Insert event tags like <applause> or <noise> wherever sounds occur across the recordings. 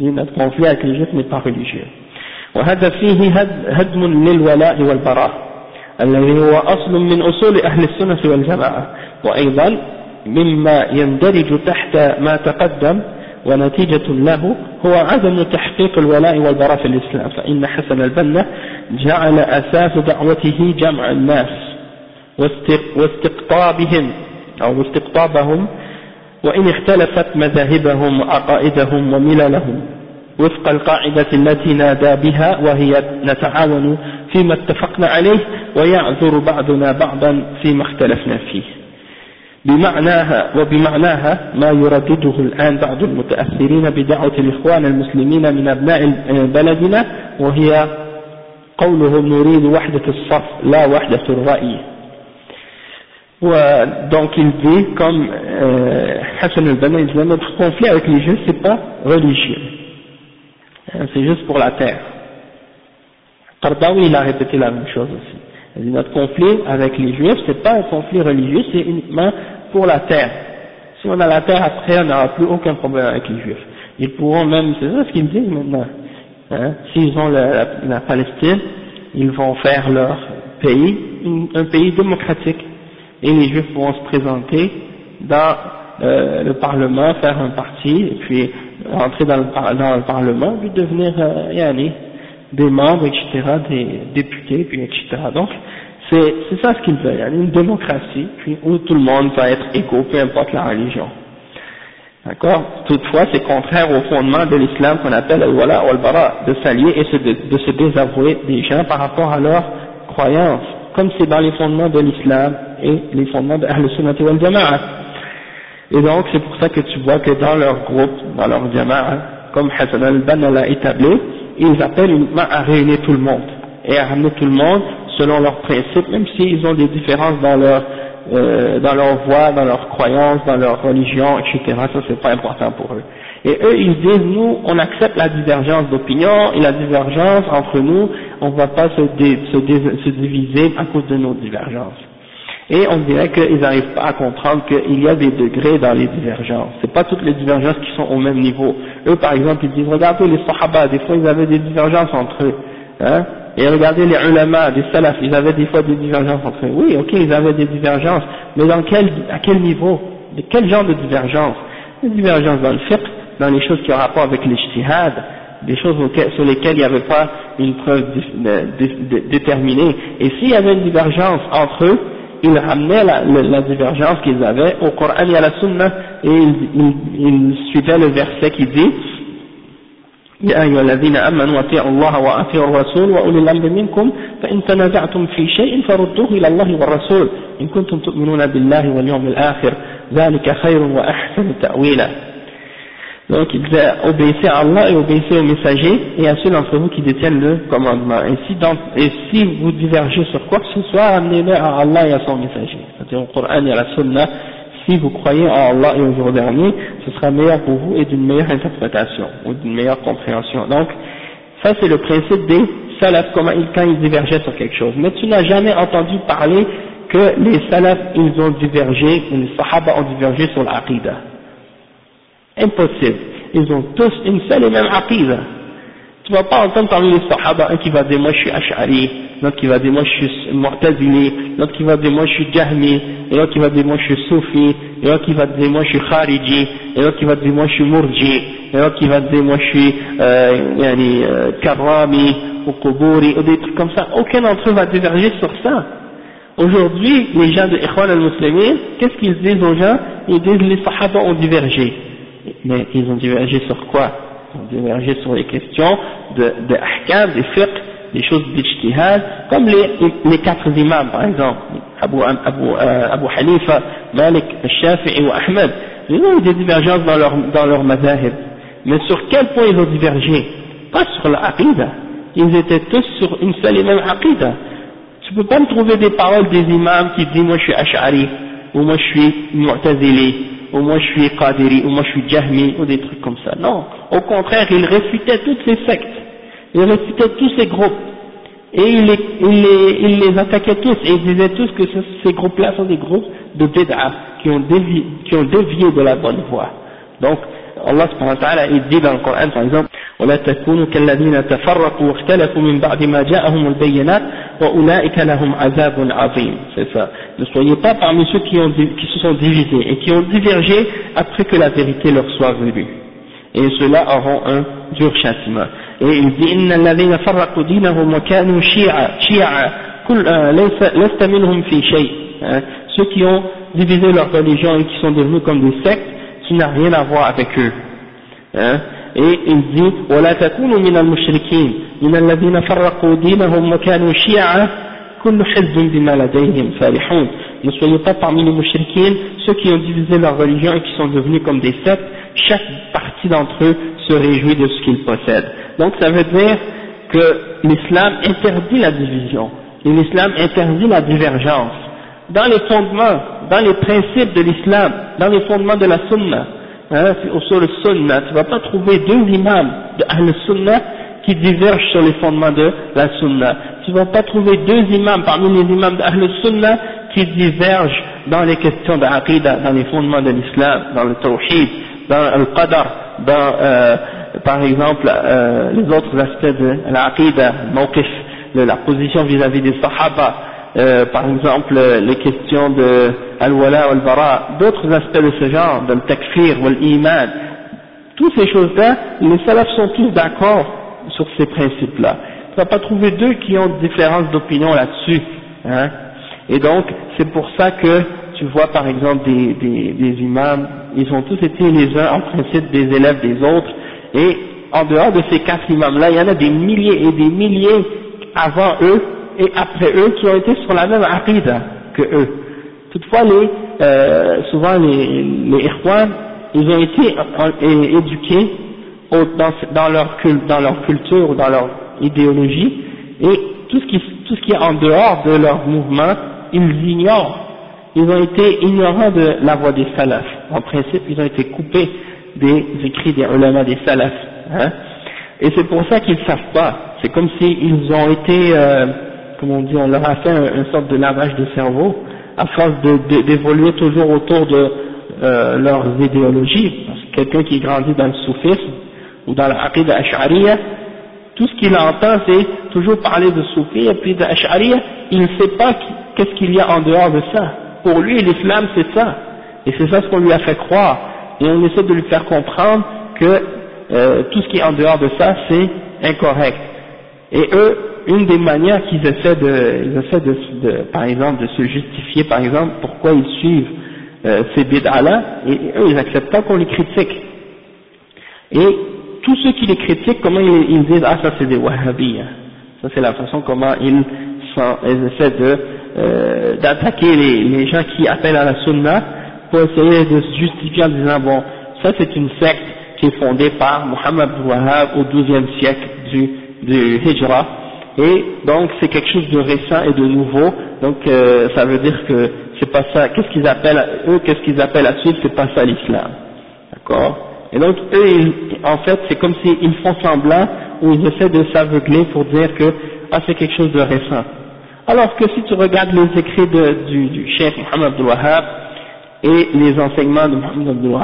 Notre conflit avec les n'est. وهذا فيه هدم للولاء والبراء الذي هو أصل من أصول أهل السنة والجماعة وأيضا مما يندرج تحت ما تقدم ونتيجة له هو عدم تحقيق الولاء والبراء في الإسلام فإن حسن البنا جعل أساس دعوته جمع الناس واستقطابهم أو استقطابهم وإن اختلفت مذاهبهم وعقائدهم ومللهم وفق القاعدة التي نادى بها وهي نتعاون فيما اتفقنا عليه ويعذر بعضنا بعضا فيما اختلفنا فيه. بمعناها وبمعناها ما يردده الآن بعض المتأثرين بدعوة الإخوان المسلمين من أبناء بلدنا وهي قولهم نريد وحدة الصف لا وحدة الرأي. Donc il dit comme euh, Hassan al-Banna il dit notre conflit avec les juifs c'est pas religieux. C'est juste pour la terre. Qardawi il a répété la même chose aussi. Il dit notre conflit avec les juifs c'est pas un conflit religieux c'est uniquement pour la terre. Si on a la terre après on n'aura plus aucun problème avec les juifs. Ils pourront même c'est ça ce qu'ils disent maintenant hein, s'ils ont la, Palestine ils vont faire leur pays un pays démocratique et les juifs pourront se présenter dans euh, le parlement, faire un parti, et puis rentrer dans le, dans le parlement, puis devenir euh, des membres, etc., des députés, puis etc. Donc, c'est ça ce qu'ils veulent, une démocratie, puis où tout le monde va être égaux, peu importe la religion. D'accord? Toutefois, c'est contraire au fondement de l'islam qu'on appelle al-wala al-bara, de s'allier et de se désavouer des gens par rapport à leurs croyances, comme c'est dans les fondements de l'islam et les fondements de Ahl wal Jama'a. Et donc, c'est pour ça que tu vois que dans leur groupe, dans leur Jama'a, comme Hassan al-Banna l'a établi, ils appellent uniquement à réunir tout le monde, et à ramener tout le monde selon leurs principes, même s'ils ont des différences dans leur, euh, dans leur voie, dans dans leur religion, etc. Ça, c'est pas important pour eux. Et eux, ils disent, nous, on accepte la divergence d'opinion et la divergence entre nous, on ne va pas se, se, se diviser à cause de nos divergences. Et on dirait qu'ils n'arrivent pas à comprendre qu'il y a des degrés dans les divergences. C'est pas toutes les divergences qui sont au même niveau. Eux, par exemple, ils disent, regardez les sahaba, des fois ils avaient des divergences entre eux. Hein et regardez les ulama, les salafs, ils avaient des fois des divergences entre eux. Oui, ok, ils avaient des divergences, mais dans quel, à quel niveau? De quel genre de divergences? Des divergences dans le fiqh, dans les choses qui ont rapport avec l'ijtihad, des choses sur lesquelles il n'y avait pas une preuve déterminée. Et s'il y avait une divergence entre eux, ils ramenaient la, la, divergence qu'ils avaient au Coran et à la Sunna et ils, ils, suivaient le verset qui dit يا أيها الذين آمنوا أطيعوا الله وأطيعوا الرسول وأولي الأمر منكم فإن تنازعتم في شيء فردوه إلى الله والرسول إن كنتم تؤمنون بالله واليوم الآخر ذلك خير وأحسن تأويلا donc il disait obéissez à Allah et obéissez aux messagers et à ceux d'entre vous qui détiennent le commandement. Et si, vous divergez sur quoi que ce soit, amenez-le à Allah et à son messager. C'est-à-dire au Coran et à la Sunna, si vous croyez en Allah et au jour dernier, ce sera meilleur pour vous et d'une meilleure interprétation ou d'une meilleure compréhension. Donc ça c'est le principe des salafs, comment ils, quand ils divergeaient sur quelque chose. Mais tu n'as jamais entendu parler que les salafs ils ont divergé, les sahaba ont divergé sur l'aqidah. Impossible. Ils ont tous une seule et même aqidah. Tu vas pas entendre parmi les sahaba un qui va dire moi je suis ash'ari, l'autre qui va dire moi je suis mu'tazili, l'autre qui va dire moi je suis jahmi, et l'autre qui va dire moi je suis soufi, et l'autre qui va dire moi je suis khariji, et l'autre qui va dire moi je suis murji, l'autre qui va dire moi je suis euh, yani, euh, karami, ou kuburi, ou des trucs comme ça. Aucun d'entre eux va diverger sur ça. Aujourd'hui, les gens de Ikhwan al-Muslimin, qu'est-ce qu'ils disent aux gens? Ils disent les sahaba ont divergé mais ils ont divergé sur quoi Ils ont divergé sur les questions de, de des fiqh, des choses d'ijtihad, comme les, quatre imams par exemple, Abu, Abu, euh, Malik, Shafi'i ou Ahmed, ils ont eu des divergences dans leur, dans leur madhahib. Mais sur quel point ils ont divergé Pas sur l'aqidah. Ils étaient tous sur une seule et même aqidah. Tu peux pas me trouver des paroles des imams qui disent moi je suis ash'ari, ou moi je suis mu'tazili, ou moi je suis Qadiri, ou moi je suis Jahmi, ou des trucs comme ça. Non, au contraire, il réfutait toutes ces sectes, il réfutait tous ces groupes, et il les, il les, il les attaquait tous, et il disait tous que ces groupes-là sont des groupes de bid'a, qui ont dévié, qui ont dévié de la bonne voie. Donc, Allah subhanahu wa ta'ala il dit dans le Coran par exemple ولا تكونوا كالذين تفرقوا واختلفوا من بعد ما جاءهم البينات وأولئك لهم عذاب عظيم c'est ça ne soyez pas parmi ceux qui, ont, qui se sont divisés et qui ont divergé après que la vérité leur soit venue et ceux-là auront un dur châtiment et il dit إن الذين فرقوا دينهم وكانوا شيعا شيعا كل ليس لست منهم في شيء ceux qui ont divisé leur religion et qui sont devenus comme des sectes tu n'as rien à voir avec eux hein et il dit ولا تكونوا من المشركين من الذين فرقوا دينهم وكانوا شيعا كل حزب بما لديهم فرحون ne soyez pas parmi les mouchriquins, ceux qui ont divisé leur religion et qui sont devenus comme des sectes, chaque partie d'entre eux se réjouit de ce qu'ils possèdent. Donc ça veut dire que l'islam interdit la division, et l'islam interdit la divergence. Dans les fondements, dans les principes de l'islam, dans les fondements de la sunna, hein, sur le sunna, tu ne vas pas trouver deux imams de al-sunnah qui divergent sur les fondements de la sunna. Tu ne vas pas trouver deux imams parmi les imams de al-sunnah qui divergent dans les questions de l'aqidah, dans les fondements de l'islam, dans le tawhid, dans le qadar, dans euh, par exemple euh, les autres aspects de l'aqidah, la position vis-à-vis des sahaba, euh, par exemple les questions de al-wala ou al-bara, d'autres aspects de ce genre, de takfir ou l'iman, toutes ces choses-là, les salafs sont tous d'accord sur ces principes-là. Tu vas pas trouver deux qui ont différence d'opinion là-dessus. Hein. Et donc, c'est pour ça que tu vois par exemple des, des, des imams, ils ont tous été les uns en principe des élèves des autres, et en dehors de ces quatre imams-là, il y en a des milliers et des milliers avant eux et après eux qui ont été sur la même aqidah que eux. Toutefois, les, euh, souvent les, les ils ont été éduqués dans, leur, culture ou dans leur idéologie, et tout ce, qui, tout ce qui est en dehors de leur mouvement, ils ignorent. Ils ont été ignorants de la voix des salafs. En principe, ils ont été coupés des écrits des ulama des salafs. Hein. Et c'est pour ça qu'ils ne savent pas. C'est comme s'ils ont été, euh, comme on dit, on leur a fait une sorte de lavage de cerveau, à force d'évoluer toujours autour de euh, leurs idéologies. Parce que quelqu'un qui grandit dans le soufisme, ou dans l'aqid ash'ariya, tout ce qu'il entend c'est toujours parler de soufi et puis d'ash'ariya, il ne sait pas qu'est-ce qu'il y a en dehors de ça. Pour lui, l'islam c'est ça. Et c'est ça ce qu'on lui a fait croire. Et on essaie de lui faire comprendre que euh, tout ce qui est en dehors de ça, c'est incorrect. Et eux, une des manières qu'ils essaient de, ils essaient de, de, par exemple, de se justifier, par exemple, pourquoi ils suivent euh, ces bid'ah-là, et eux, ils n'acceptent pas qu'on les critique. Et tous ceux qui les critiquent, comment ils, disent ah ça c'est des wahhabis, ça c'est la façon comment ils, sont, ils essaient de euh, d'attaquer les, les, gens qui appellent à la sunna pour essayer de se justifier en disant bon ça c'est une secte qui est fondée par Muhammad Wahhab au XIIe siècle du, du Hijra et donc c'est quelque chose de récent et de nouveau. Donc euh, ça veut dire que c'est pas ça. Qu'est-ce qu'ils appellent eux qu'est-ce qu'ils appellent à suivre c'est pas ça l'islam. D'accord? Et donc eux, en fait, c'est comme s'ils font semblant ou ils essaient de s'aveugler pour dire que ah c'est quelque chose de récent. Alors que si tu regardes les écrits de, du, du chef Mohammed et les enseignements de Mohammed Abdul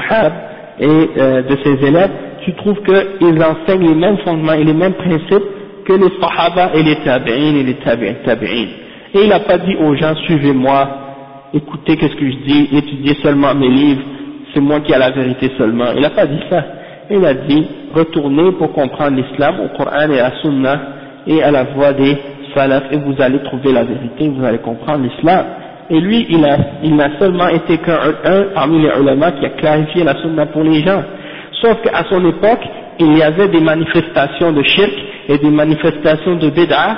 et euh, de ses élèves, tu trouves qu'ils enseignent les mêmes fondements et les mêmes principes que les Sahaba et les Tabi'in et les Tabi'in. Et il n'a pas dit aux gens suivez-moi, écoutez qu'est-ce que je dis, étudiez seulement mes livres, c'est moi qui ai la vérité seulement. Il n'a pas dit ça. Il a dit, retournez pour comprendre l'islam au Coran et à la Sunna et à la voix des salafs et vous allez trouver la vérité, vous allez comprendre l'islam. Et lui, il a, il n'a seulement été qu'un parmi les ulama qui a clarifié la Sunna pour les gens. Sauf qu'à son époque, il y avait des manifestations de shirk et des manifestations de bid'ah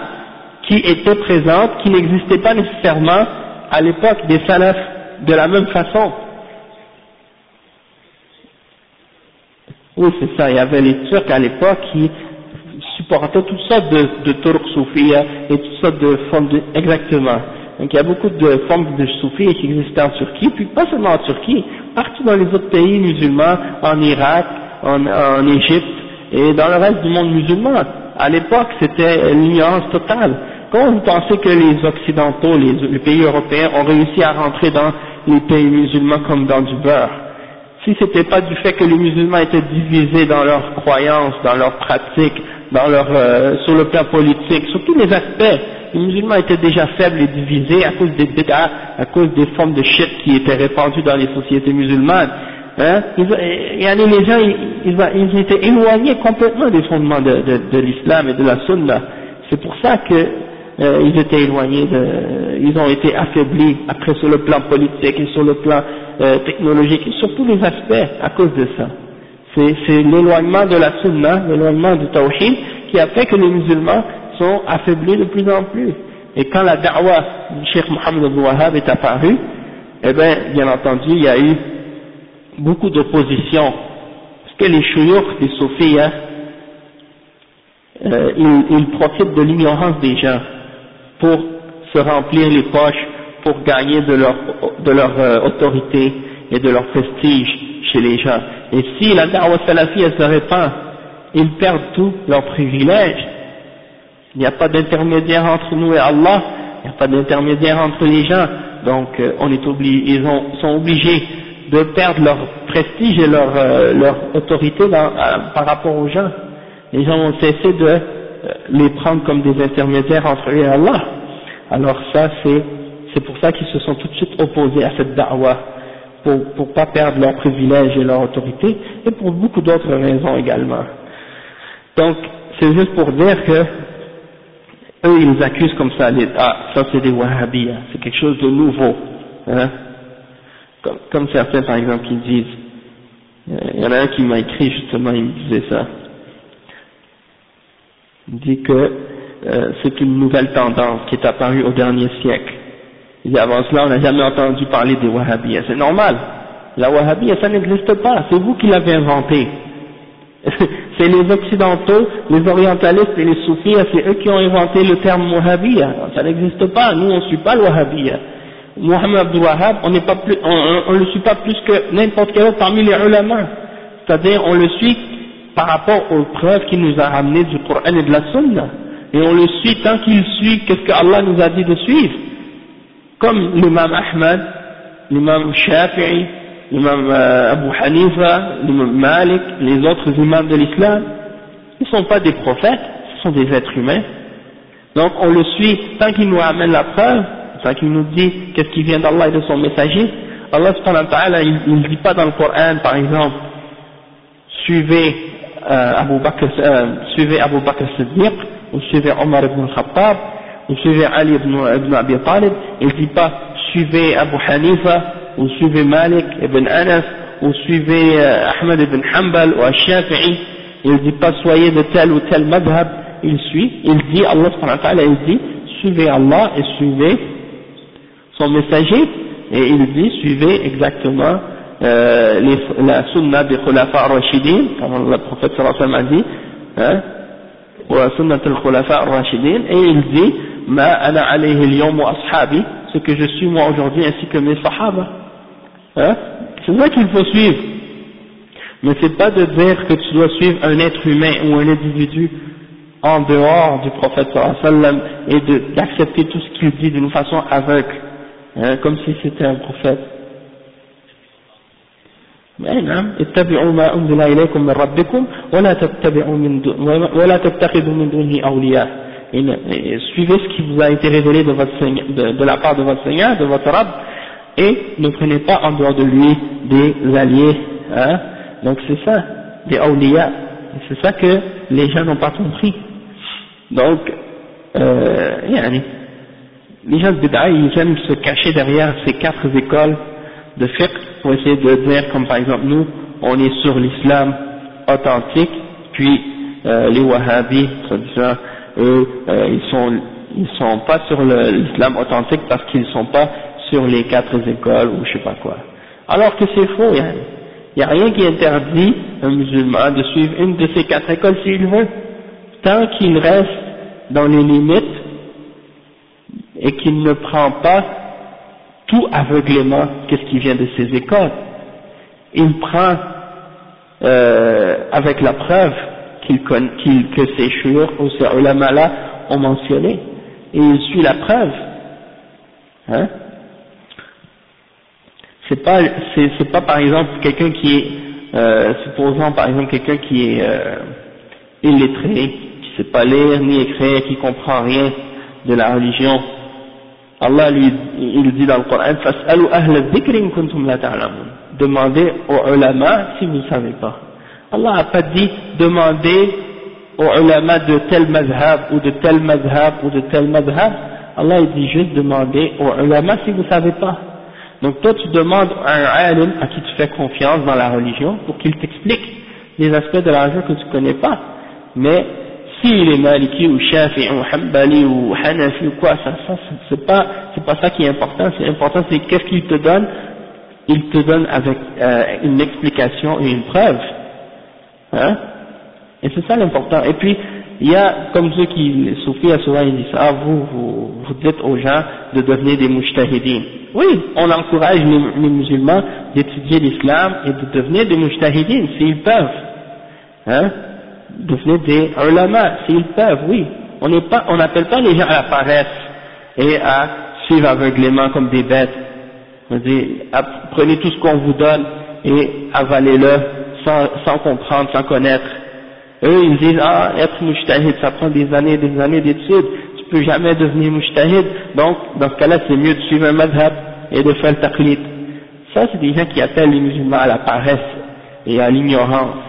qui étaient présentes, qui n'existaient pas nécessairement à l'époque des salafs de la même façon. Oui, c'est ça. Il y avait les Turcs à l'époque qui supportaient toutes sortes de, de Turcs soufis et toutes sortes de formes de, exactement. Donc il y a beaucoup de formes de soufis qui existaient en Turquie, puis pas seulement en Turquie, partout dans les autres pays musulmans, en Irak, en, en Égypte et dans le reste du monde musulman. À l'époque, c'était l'ignorance totale. Comment vous pensez que les Occidentaux, les pays européens ont réussi à rentrer dans les pays musulmans comme dans du beurre si c'était pas du fait que les musulmans étaient divisés dans leurs croyances, dans leurs pratiques, dans leur, euh, sur le plan politique, sur tous les aspects, les musulmans étaient déjà faibles et divisés à cause des bid'ah, à cause des formes de shit qui étaient répandues dans les sociétés musulmanes. Hein, ils, les gens, ils, étaient éloignés complètement des fondements de, l'islam et de la sunna. C'est pour ça que euh, étaient éloignés, ils ont été affaiblis après sur le plan politique et sur le plan euh, technologique, et sur tous les aspects à cause de ça. C'est l'éloignement de la sunna, l'éloignement du tawhid qui a fait que les musulmans sont affaiblis de plus en plus. Et quand la da'wah du Cheikh Mohammed Wahhab est apparue, eh bien, bien entendu, il y a eu beaucoup d'opposition. Parce que les chouyours des soufis, hein, euh, ils, ils, profitent de l'ignorance des gens pour se remplir les poches, pour gagner de leur, de leur euh, autorité et de leur prestige chez les gens. Et si la da'wah salafi elle se répand, ils perdent tous leurs privilèges. Il n'y a pas d'intermédiaire entre nous et Allah, il n'y a pas d'intermédiaire entre les gens. Donc euh, on est obligé, ils ont, sont obligés de perdre leur prestige et leur, euh, leur autorité dans, par rapport aux gens. Les gens ont cessé de euh, les prendre comme des intermédiaires entre eux et Allah. Alors ça, c'est c'est pour ça qu'ils se sont tout de suite opposés à cette da'wah, pour pour pas perdre leurs privilèges et leur autorité, et pour beaucoup d'autres raisons également. Donc, c'est juste pour dire que eux, ils accusent comme ça, les, ah, ça c'est des wahhabis, c'est quelque chose de nouveau, hein, comme, certains par exemple qui disent, euh, il y en a un qui m'a écrit justement, il me disait ça, il dit que euh, c'est une nouvelle tendance qui est apparue au dernier siècle. Avant cela, on n'a jamais entendu parler des Wahhabiyas. C'est normal. La Wahhabiyya, ça n'existe pas. C'est vous qui l'avez inventé. <laughs> c'est les Occidentaux, les Orientalistes et les Soufis, c'est eux qui ont inventé le terme Wahhabiyya. Ça n'existe pas. Nous, on ne suit pas le Wahhabiyya. Mohamed Abdul Wahhab, on ne le suit pas plus que n'importe quel autre parmi les ulama. C'est-à-dire, on le suit par rapport aux preuves qu'il nous a ramenées du Coran et de la Sunna. Et on le suit tant qu'il suit qu'est-ce que Allah nous a dit de suivre. Comme l'imam Ahmad, l'imam Shafi'i, l'imam euh, Abu Hanifa, l'imam Malik, les autres imams de l'islam, ils ne sont pas des prophètes, ce sont des êtres humains. Donc on le suit tant qu'il nous amène la preuve, tant qu'il nous dit qu'est-ce qui vient d'Allah et de son messager. Allah subhanahu wa il ne dit pas dans le Coran, par exemple, suivez euh, Abu Bakr, euh, suivez Abu Bakr Siddiq, ou suivez Omar ibn Khattab, ou suivez Ali ibn, ibn Abi Talib, il ne dit pas suivez Abu Hanifa, ou suivez Malik ibn Anas, ou suivez euh, Ahmed ibn Hanbal ou Al-Shafi'i, il ne dit pas soyez de tel ou tel madhab, il suit, il dit, Allah subhanahu wa ta'ala, il dit, suivez Allah et suivez son messager, et il dit, suivez exactement euh, la sunna des khulafa ar-rashidin, comme le prophète sallallahu a dit, hein, wa sunnat al-khulafa ar-rashidin, et il dit, ma ana alayhi al-yawm wa ashabi, ce que je suis moi aujourd'hui ainsi que mes sahaba. Hein? C'est ça qu'il faut suivre. Mais c'est pas de dire que tu dois suivre un être humain ou un individu en dehors du prophète sallallahu et d'accepter tout ce qu'il dit d'une façon aveugle, hein, comme si c'était un prophète. نعم اتبعوا ما أنزل إليكم من ربكم ولا تتبعوا من ولا تتخذوا من دونه أولياء suivez ce qui vous a été révélé de, votre Seigneur, de, de la part de votre Seigneur, de votre Rab, et ne prenez pas en dehors de lui des alliés. Hein. Donc c'est ça, des awliya. C'est ça que les gens n'ont pas compris. Donc, euh, les gens de Bid'a, ils aiment se cacher derrière ces quatre écoles de fiqh pour essayer de dire, comme par exemple nous, on est sur l'islam authentique, puis euh, les wahhabis, eux, euh, ils sont ils sont pas sur l'islam authentique parce qu'ils sont pas sur les quatre écoles ou je sais pas quoi. Alors que c'est faux, il n'y a, a, rien qui interdit un musulman de suivre une de ces quatre écoles s'il veut, tant qu'il reste dans les limites et qu'il ne prend pas tout aveuglément qu'est-ce qui vient de ces écoles. Il prend euh, avec la preuve qu'il qu que ces chouurs ou ces ulama-là ont mentionné, et il suit la preuve. Hein? C'est pas, c'est pas par exemple quelqu'un qui est, euh, par exemple quelqu'un qui est euh, illettré, qui sait pas lire ni écrire, qui comprend rien de la religion. Allah lui, il dit dans le Coran, Demandez aux ulama si vous ne savez pas. Allah n'a pas dit demandez aux ulama de tel mazhab ou de tel mazhab ou de tel mazhab. Allah il dit juste demandez aux ulama si vous ne savez pas. Donc toi tu demandes à un alim à qui tu fais confiance dans la religion pour qu'il t'explique les aspects de la religion que tu ne connais pas. Mais s'il est maliki ou shafi ou hanbali ou hanafi ou quoi, ça, ça c'est pas, c'est pas ça qui est important. C'est important c'est qu'est-ce qu'il te donne. Il te donne avec euh, une explication et une preuve. Hein? Et c'est ça l'important. Et puis il y a, comme ceux qui, les soufis, souvent ils disent, ah vous, vous, vous dites aux gens de devenir des mujtahidines. Oui, on encourage les, musulmans d'étudier l'islam et de devenir des mujtahidines, s'ils peuvent. Hein? Devenir des ulama, s'ils peuvent, oui. On n'est pas, n'appelle pas les gens à la paresse et à suivre aveuglément comme des bêtes. On dit, prenez tout ce qu'on vous donne et avalez-le sans, sans comprendre, sans connaître. Eux, ils disent, ah, être mujtahid, ça prend des années et des années d'études, tu peux jamais devenir mujtahid, donc, dans ce cas-là, c'est mieux de suivre un madhab et de faire le taqlid. Ça, c'est des gens qui appellent les musulmans à la paresse et à l'ignorance.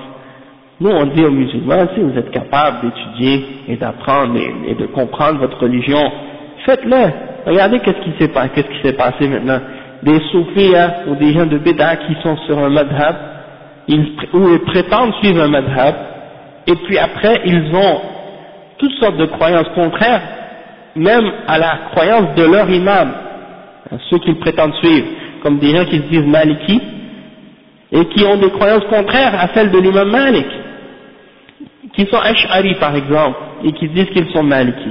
Nous, on dit aux musulmans, si vous êtes capables d'étudier et d'apprendre et, de comprendre votre religion, faites-le. Regardez qu'est-ce qui s'est passé, qu'est-ce qui s'est passé maintenant. Des soufis hein, ou des gens de bid'a qui sont sur un madhab, ils, ou ils prétendent suivre un madhab, et puis après ils ont toutes sortes de croyances contraires, même à la croyance de leur imam, ceux qu'ils prétendent suivre, comme des gens qui se disent maliki, et qui ont des croyances contraires à celles de l'imam Malik, qui sont ash'ari par exemple, et qui disent qu'ils sont maliki.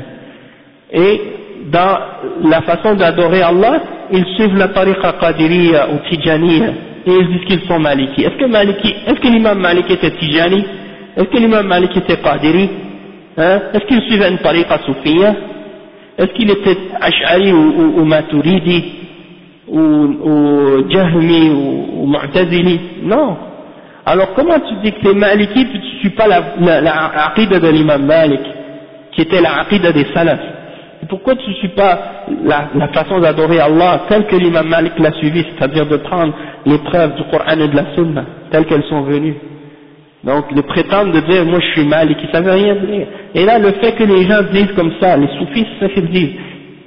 Et dans la façon d'adorer Allah, ils suivent la tariqa qadiriya ou tijaniya, et ils disent qu'ils sont maliki. Est-ce que maliki, est-ce que l'imam Malik était tijani? Est-ce que l'imam Malik était Qadiri? Hein? Est-ce qu'il suivait une tariqa soufia Est-ce qu'il était Ash'ari ou, ou, Maturidi ou, ou Jahmi ou, ou Non. Alors comment tu dis que tu es Maliki tu ne suis pas la, la, de l'imam Malik qui était la aqidah des salafs? Pourquoi tu ne suis pas la, façon d'adorer Allah telle que l'imam Malik l'a suivi, c'est-à-dire de prendre les preuves du Coran et de la Sunna telles qu'elles sont venues? Donc, de prétendre de dire, moi je suis mal et qui savent rien dire. Et là, le fait que les gens disent comme ça, les soufis, c'est ça qu'ils disent.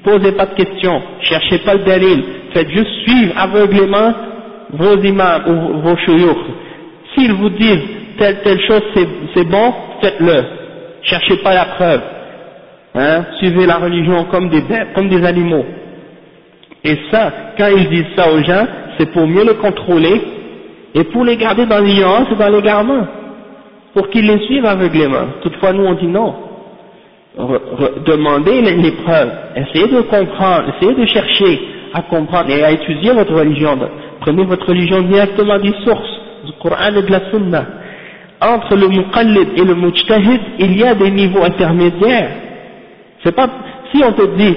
Posez pas de questions, cherchez pas le dalil, faites juste suivre aveuglément vos imams ou vos chouyours. S'ils vous disent telle telle chose c'est bon, faites-le. Cherchez pas la preuve. Hein, suivez la religion comme des comme des animaux. Et ça, quand ils disent ça aux gens, c'est pour mieux le contrôler et pour les garder dans l'ignorance et dans l'égarement pour qu'ils les suivent aveuglément. Toutefois, nous on dit non. demandez les, preuves, essayez de comprendre, essayez de chercher à comprendre et à étudier votre religion. Prenez votre religion directement des sources, du Coran et de la Sunna. Entre le muqallid et le mujtahid, il y a des niveaux intermédiaires. C'est pas, si on te dit,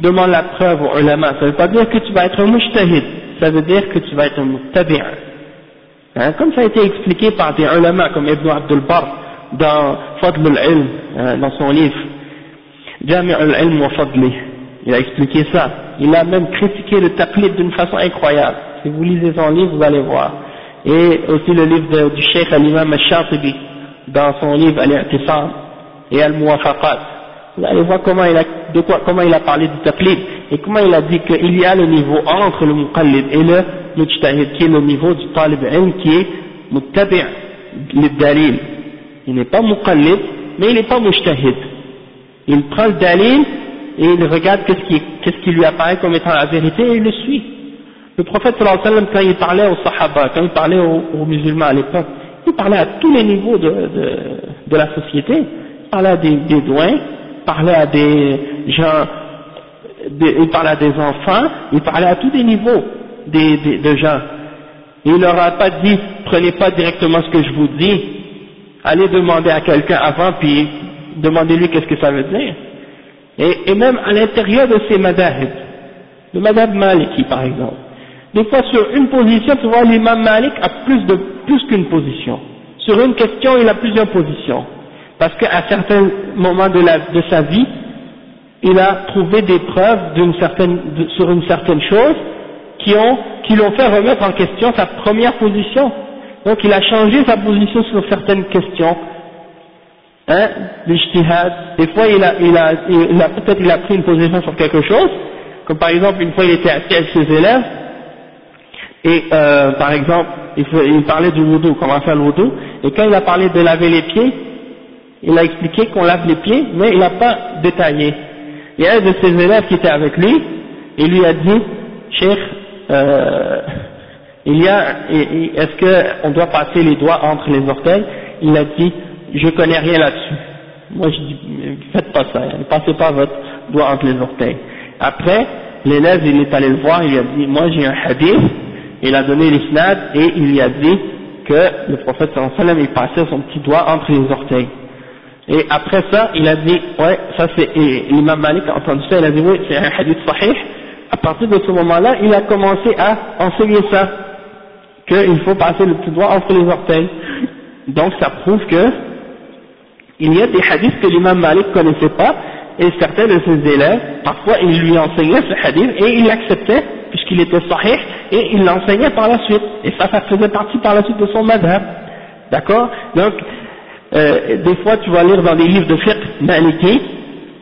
demande la preuve au ulama, ça veut pas dire que tu vas être un mujtahid, ça veut dire que tu vas être un muttabi'a. Hein, comme ça a été expliqué par des ulama comme Ibn Abdul Bar dans Fadl al-Ilm, hein, dans son livre Jami' al-Ilm wa Fadli, il a expliqué ça. Il a même critiqué le taqlid d'une façon incroyable. Si vous lisez son livre, vous allez voir. Et aussi le livre du Cheikh al-Imam al-Shatibi, dans son livre Al-I'tisam et Al-Muwafaqat. Vous allez voir comment il a, comment il a parlé du taqlid et comment il a dit qu'il y a le niveau entre le muqallid et le mujtahid, qui est le niveau du talib ilm, qui est muttabi' le dalil. Il n'est pas muqallid, mais il n'est pas mujtahid. Il prend le dalil et il regarde qu'est-ce qui, qu'est-ce qui lui apparaît comme étant la vérité et il le suit. Le prophète sallallahu alayhi wa sallam, quand il parlait aux sahaba, quand il parlait aux, musulmans à l'époque, il parlait à tous les niveaux de, de, la société. Il parlait à des, des douins, il parlait à des gens, il parlait à des enfants, il parlait à tous les niveaux des, des, de gens. Il leur a pas dit, prenez pas directement ce que je vous dis, allez demander à quelqu'un avant, puis demandez-lui qu'est-ce que ça veut dire. Et, et même à l'intérieur de ces madhab, le madhab maliki par exemple, Des fois, sur une position, tu vois, l'imam Malik a plus de plus qu'une position. Sur une question, il a plusieurs positions. Parce qu'à certains moments de, la, de sa vie, il a trouvé des preuves d'une certaine, sur une certaine chose qui ont, qui l'ont fait remettre en question sa première position. Donc il a changé sa position sur certaines questions. Hein, l'ijtihad. Des fois, il a, il a, il a peut-être il a pris une position sur quelque chose, comme par exemple une fois il était assis avec ses élèves, et euh, par exemple, il, il parlait du wudu, comment faire le wudu, et quand il a parlé de laver les pieds, il a expliqué qu'on lave les pieds, mais il n'a pas détaillé. Il y a un de ses élèves qui était avec lui, et lui a dit, cher, euh, il y a, est-ce qu'on doit passer les doigts entre les orteils? Il a dit, je connais rien là-dessus. Moi je dis, faites pas ça, ne passez pas votre doigt entre les orteils. Après, l'élève il est allé le voir, il a dit, moi j'ai un hadith, il a donné l'isnad et il lui a dit que le prophète sallam il passait son petit doigt entre les orteils. Et après ça, il a dit, ouais, ça c'est, l'imam Malik a entendu ça, il a dit, oui, c'est un hadith sahih. À partir de ce moment-là, il a commencé à enseigner ça, qu'il faut passer le petit doigt entre les orteils. Donc ça prouve que il y a des hadiths que l'imam Malik connaissait pas, et certains de ses élèves, parfois il lui enseignait ce hadith et il l'acceptait puisqu'il était sahih et il l'enseignait par la suite. Et ça, ça faisait partie par la suite de son madhab. D'accord Donc, euh, des fois tu vas lire dans des livres de fiqh maliki,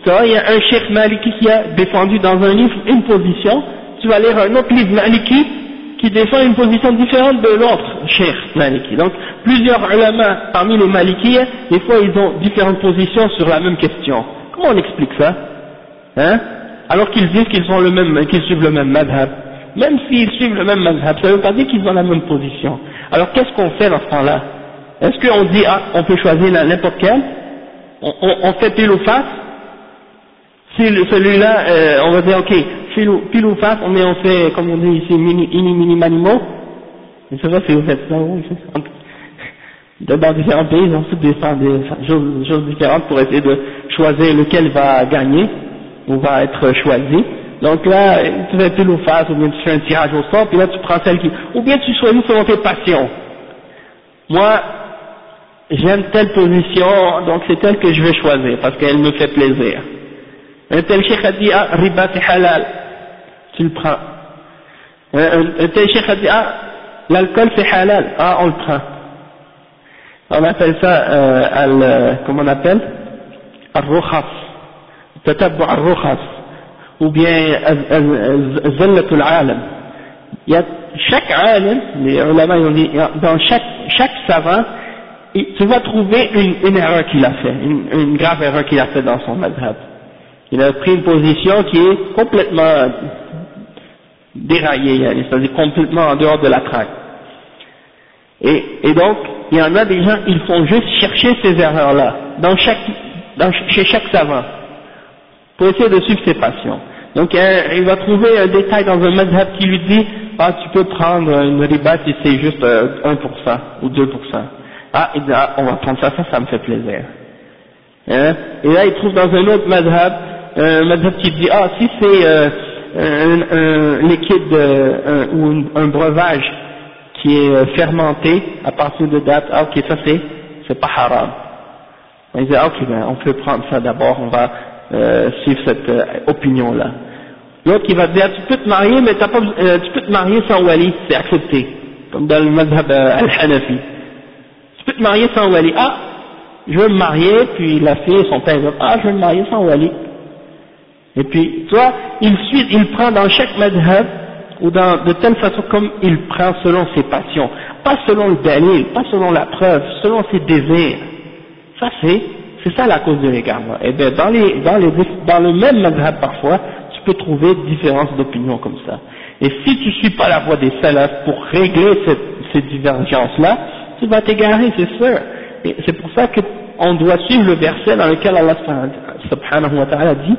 vois, il y a un cheikh maliki qui a défendu dans un livre une position, tu vas lire un autre livre maliki qui défend une position différente de l'autre cheikh maliki. Donc, plusieurs ulama parmi les malikis, des fois ils ont différentes positions sur la même question. Comment on explique ça? Hein? Alors qu'ils disent qu'ils ont le même, qu'ils suivent le même madhab. Même s'ils suivent le même madhab, ça ne veut pas dire qu'ils ont la même position. Alors qu'est-ce qu'on fait dans ce temps-là? Est-ce qu'on dit, ah, on peut choisir n'importe quel? On, on, fait pile ou face? Celui-là, euh, on va dire, ok, pile ou, face, on, on fait, comme on dit ici, mini, mini, mini manimo. Je si vous faites ça, oui, <laughs> différents pays, ils des, choses, différentes pour essayer de choisir lequel va gagner ou va être choisi. Donc là, tu fais pile ou ou bien tu fais un tirage au sort, puis là tu prends celle qui... Ou bien tu choisis selon tes passions. Moi, j'aime telle position, donc c'est telle que je vais choisir, parce qu'elle me fait plaisir. Un tel cheikh a dit, ah, riba c'est halal, tu le prends. Un tel cheikh a dit, ah, l'alcool c'est halal, ah, on le prend on appelle ça, euh, comment on appelle? Al-Rukhas, Tatabbu al-Rukhas, ou bien Zallatul Alam. Il y a chaque alim, les ulama dans chaque, chaque savant, tu vas trouver une, erreur qu'il a fait, une, grave erreur qu'il a fait dans son madhab. Il a pris une position qui est complètement déraillée, c'est-à-dire complètement en dehors de la traque. Et, et donc, il y en a des gens, ils font juste chercher ces erreurs-là, dans chaque, chez chaque savant, pour essayer de suivre ses passions. Donc il va trouver un détail dans un madhab qui lui dit, ah tu peux prendre une riba si c'est juste 1% euh, ou 2%. Ah, il dit, ah, on va prendre ça, ça, ça me fait plaisir. Hein? Et là il trouve dans un autre madhab, un madhab qui dit, ah si c'est euh, un, liquide euh, ou un breuvage qui est fermenté à partir de date, ah ok ça c'est, pas haram. On dit ah, ok ben on peut prendre ça d'abord, on va euh, suivre cette euh, opinion là. L'autre qui va dire tu peux te marier mais t'as pas, euh, tu peux te marier sans wali, c'est accepté, comme dans le madhab al-Hanafi. Tu peux te marier sans wali, ah je veux me marier, puis la fille, son père, ah je veux me marier sans wali. Et puis, toi, il suit, il prend dans chaque madhab ou dans, de telle façon comme il prend selon ses passions, pas selon le dalil, pas selon la preuve, selon ses désirs. Ça c'est, c'est ça la cause de l'égarement. Et bien dans, les, dans, les, dans le même madhab parfois, tu peux trouver différences d'opinion comme ça. Et si tu suis pas la voie des salafs pour régler cette, ces divergences-là, tu vas t'égarer, c'est sûr. Et c'est pour ça qu'on doit suivre le verset dans lequel Allah subhanahu wa ta'ala dit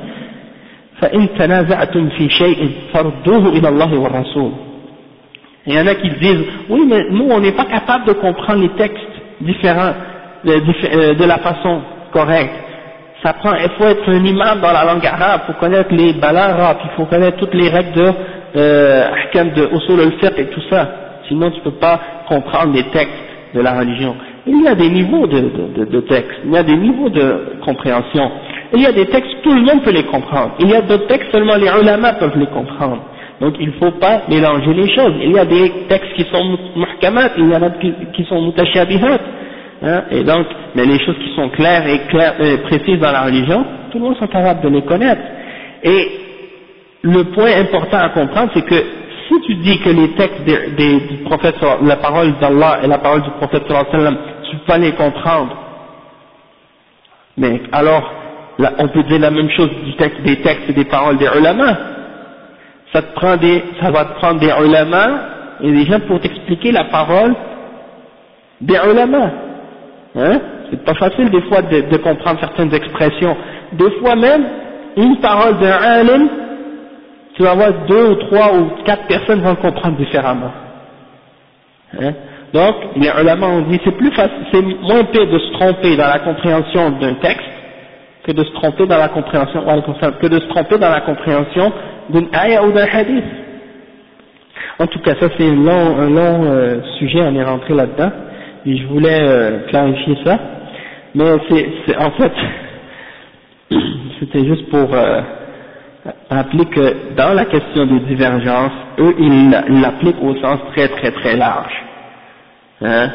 il y en a qui disent, oui mais nous on n'est pas capable de comprendre les textes différents de, euh, de la façon correcte. Ça prend, il faut être un imam dans la langue arabe, il faut connaître les balarabes, il faut connaître toutes les règles de euh, de usul al-fiqh et tout ça, sinon tu peux pas comprendre les textes de la religion. Il y a des niveaux de, de, de, textes, il y a des niveaux de compréhension. Il y a des textes, tout le monde peut les comprendre. Il y a d'autres textes, seulement les ulama peuvent les comprendre. Donc il ne faut pas mélanger les choses. Il y a des textes qui sont muhkamat, il y en a qui, sont mutashabihat. Hein, et donc, mais les choses qui sont claires et, et précises dans la religion, tout le monde est capable de les connaître. Et le point important à comprendre, c'est que si tu dis que les textes des, du prophète, la parole d'Allah et la parole du prophète tu peux pas les comprendre, mais alors, on peut dire la même chose des textes et des paroles des ulama. Ça, te prend des, ça va te prendre des ulama et des gens pour t'expliquer la parole des ulama. Hein? C'est pas facile des fois de, de, comprendre certaines expressions. Des fois même, une parole d'un alim, tu vas voir deux ou trois ou quatre personnes vont comprendre différemment. Hein? Donc, les ulama ont dit c'est plus facile, c'est moins pire de se tromper dans la compréhension d'un texte que de se tromper dans la compréhension, que de se tromper dans la compréhension d'une ayah ou d'un hadith. En tout cas, ça c'est un long, un long euh, sujet, on est rentré là-dedans, je voulais euh, clarifier ça, mais c'est, en fait, <clears throat> c'était juste pour euh, rappeler que dans la question des divergences, eux, ils l'appliquent au sens très très très large. Hein,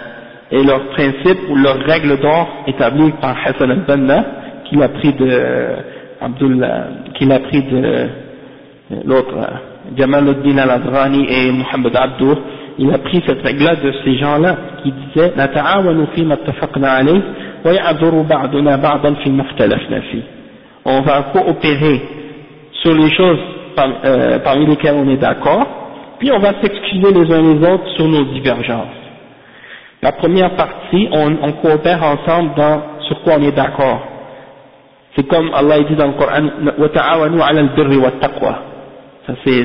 et leur principe ou leur règle d'or établie par Hassan al-Banna, qu'il a pris de Abdullah, qu'il a pris de l'autre, Jamaluddin al-Adrani et Muhammad Abdou, il a pris cette règle-là de ces gens-là qui disaient on va coopérer sur les choses euh, parmi lesquelles on est d'accord, puis on va s'excuser les uns les autres sur nos divergences. La première partie, on, coopère ensemble dans sur quoi on est d'accord. C'est comme Allah dit dans le Coran,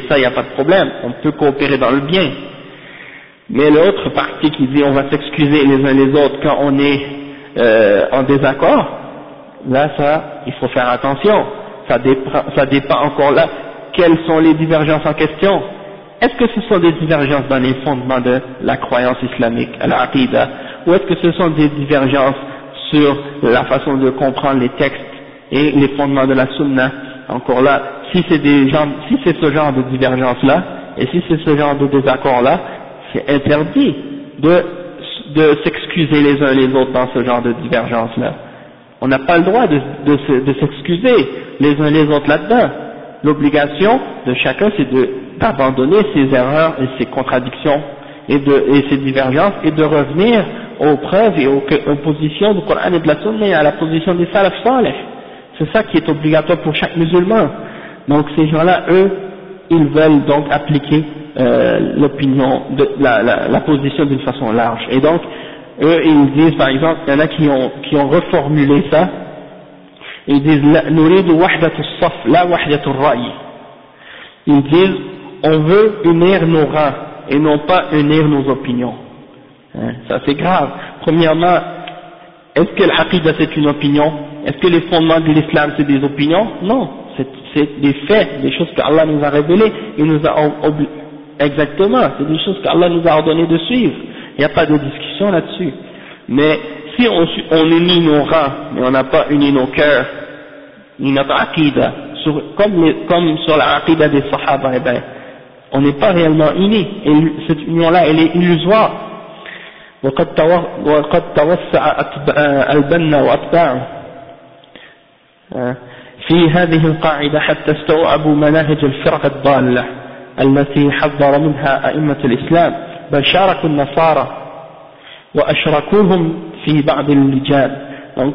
ça, il n'y a pas de problème. On peut coopérer dans le bien. Mais l'autre partie qui dit on va s'excuser les uns les autres quand on est euh, en désaccord, là, ça, il faut faire attention. Ça dépend, ça dépend encore là. Quelles sont les divergences en question Est-ce que ce sont des divergences dans les fondements de la croyance islamique, à la ou est-ce que ce sont des divergences sur la façon de comprendre les textes et les fondements de la sunna, encore là, si c'est si ce genre de divergence là, et si c'est ce genre de désaccord là, c'est interdit de, s'excuser les uns les autres dans ce genre de divergence là. On n'a pas le droit de, s'excuser les uns les autres là-dedans. L'obligation de chacun c'est d'abandonner ses erreurs et ses contradictions et, ses divergences et de revenir aux preuves et aux, positions du Coran et de la Sunna à la position des salaf salih. C'est ça qui est obligatoire pour chaque musulman. Donc ces gens-là, eux, ils veulent donc appliquer euh, l'opinion, la, position d'une façon large. Et donc, eux, ils disent, par exemple, il y en a qui ont, qui ont reformulé ça, ils disent, la Ils disent, on veut unir nos rangs et non pas unir nos opinions. Hein, ça c'est grave. Premièrement, est-ce que l'aqidah c'est une opinion? Est-ce que les fondements de l'islam c'est des opinions? Non, c'est des faits, des choses qu'Allah nous a révélées, il nous a exactement, c'est des choses qu'Allah nous a ordonné de suivre. Il n'y a pas de discussion là-dessus. Mais si on, on, unit nos rangs, mais on n'a pas uni nos cœurs, ni notre aqidah, comme, comme sur la aqidah des sahaba, eh ben, on n'est pas réellement unis. Et cette union-là, elle est illusoire. وقد وقد توسع البنا وأتباعه في هذه القاعدة حتى استوعبوا مناهج الفرق الضالة التي حذر منها أئمة الإسلام بل شاركوا النصارى وأشركوهم في بعض اللجان donc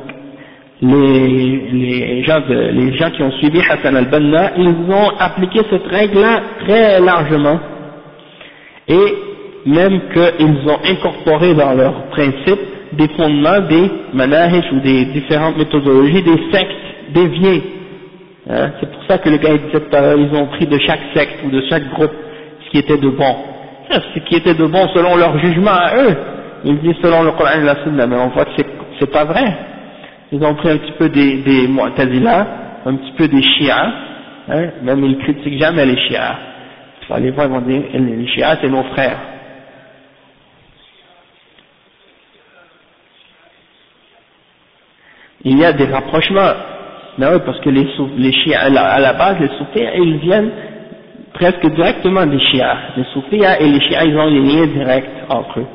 les, les, gens de, les gens qui ont suivi Hassan al-Banna ils ont appliqué cette règle là très largement et même qu'ils ont incorporé dans leurs principes des fondements des manahij ou des différentes méthodologies des sectes déviées. Hein, c'est pour ça que les gars ils ont pris de chaque secte ou de chaque groupe ce qui était de bon. Ce qui était de bon selon leur jugement à eux. Ils disent selon le Coran et la Sunna, mais on voit que c'est pas vrai. Ils ont pris un petit peu des, des Mu'tazila, un petit peu des Shia, hein, même ils critiquent jamais les Shia faut aller voir, ils vont dire, les chiites c'est nos frères. Il y a des rapprochements. Mais oui, parce que les, les à la, base, les soufis, ils viennent presque directement des chiites. Les soufis et les chiites, ils ont des liens directs entre eux.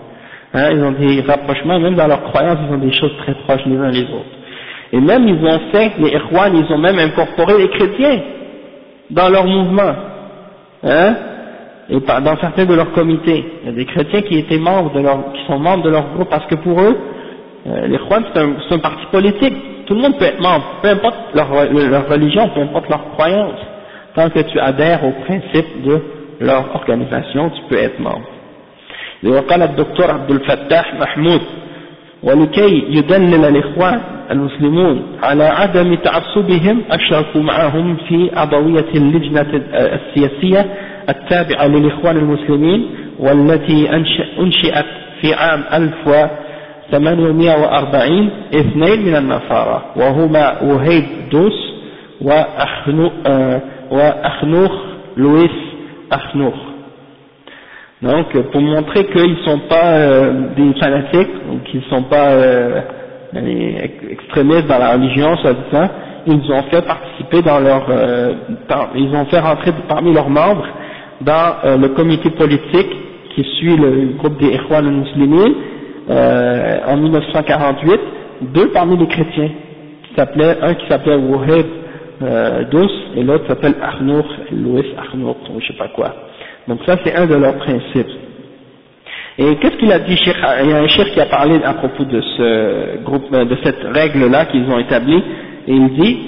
Hein, ils ont des rapprochements, même dans leurs croyances, ils ont des choses très proches les uns les autres. Et même ils ont fait, les Ikhwan, ils ont même incorporé les chrétiens dans leur mouvement. Hein, et dans certains de leurs comités. Il y a des chrétiens qui étaient membres de leur, qui sont membres de leur groupe parce que pour eux, euh, les Ikhwan c'est un, un, parti politique Tout le monde peut être membre, peu importe leur, leur religion, peu importe leur croyance. Tant que tu adhères au principe de leur organisation, tu peux être membre. وقال الدكتور عبد الفتاح محمود ولكي يدلل الإخوان المسلمون على عدم تعصبهم أشركوا معهم في عضوية اللجنة السياسية التابعة للإخوان المسلمين والتي أنشئت في عام 1840 اثنين من النصارى وهما وهيب دوس وأخنوخ لويس أخنوخ Donc, pour montrer qu'ils ne sont pas euh, des fanatiques, ou qu'ils ne sont pas euh, extrémistes dans la religion, soit disant, ils ont fait participer dans leur, euh, ils ont fait rentrer parmi leurs membres dans euh, le comité politique qui suit le groupe des Ikhwan al-Muslimin en 1948, deux parmi les chrétiens, qui s'appelait, un qui s'appelait Wahib Dous et l'autre s'appelle Arnour, Louis Arnour, ou je sais pas quoi. Donc ça c'est un de leurs principes. Et qu'est-ce qu'il a dit Il y a un cheikh qui a parlé à propos de ce groupe, de cette règle-là qu'ils ont établie, et il dit,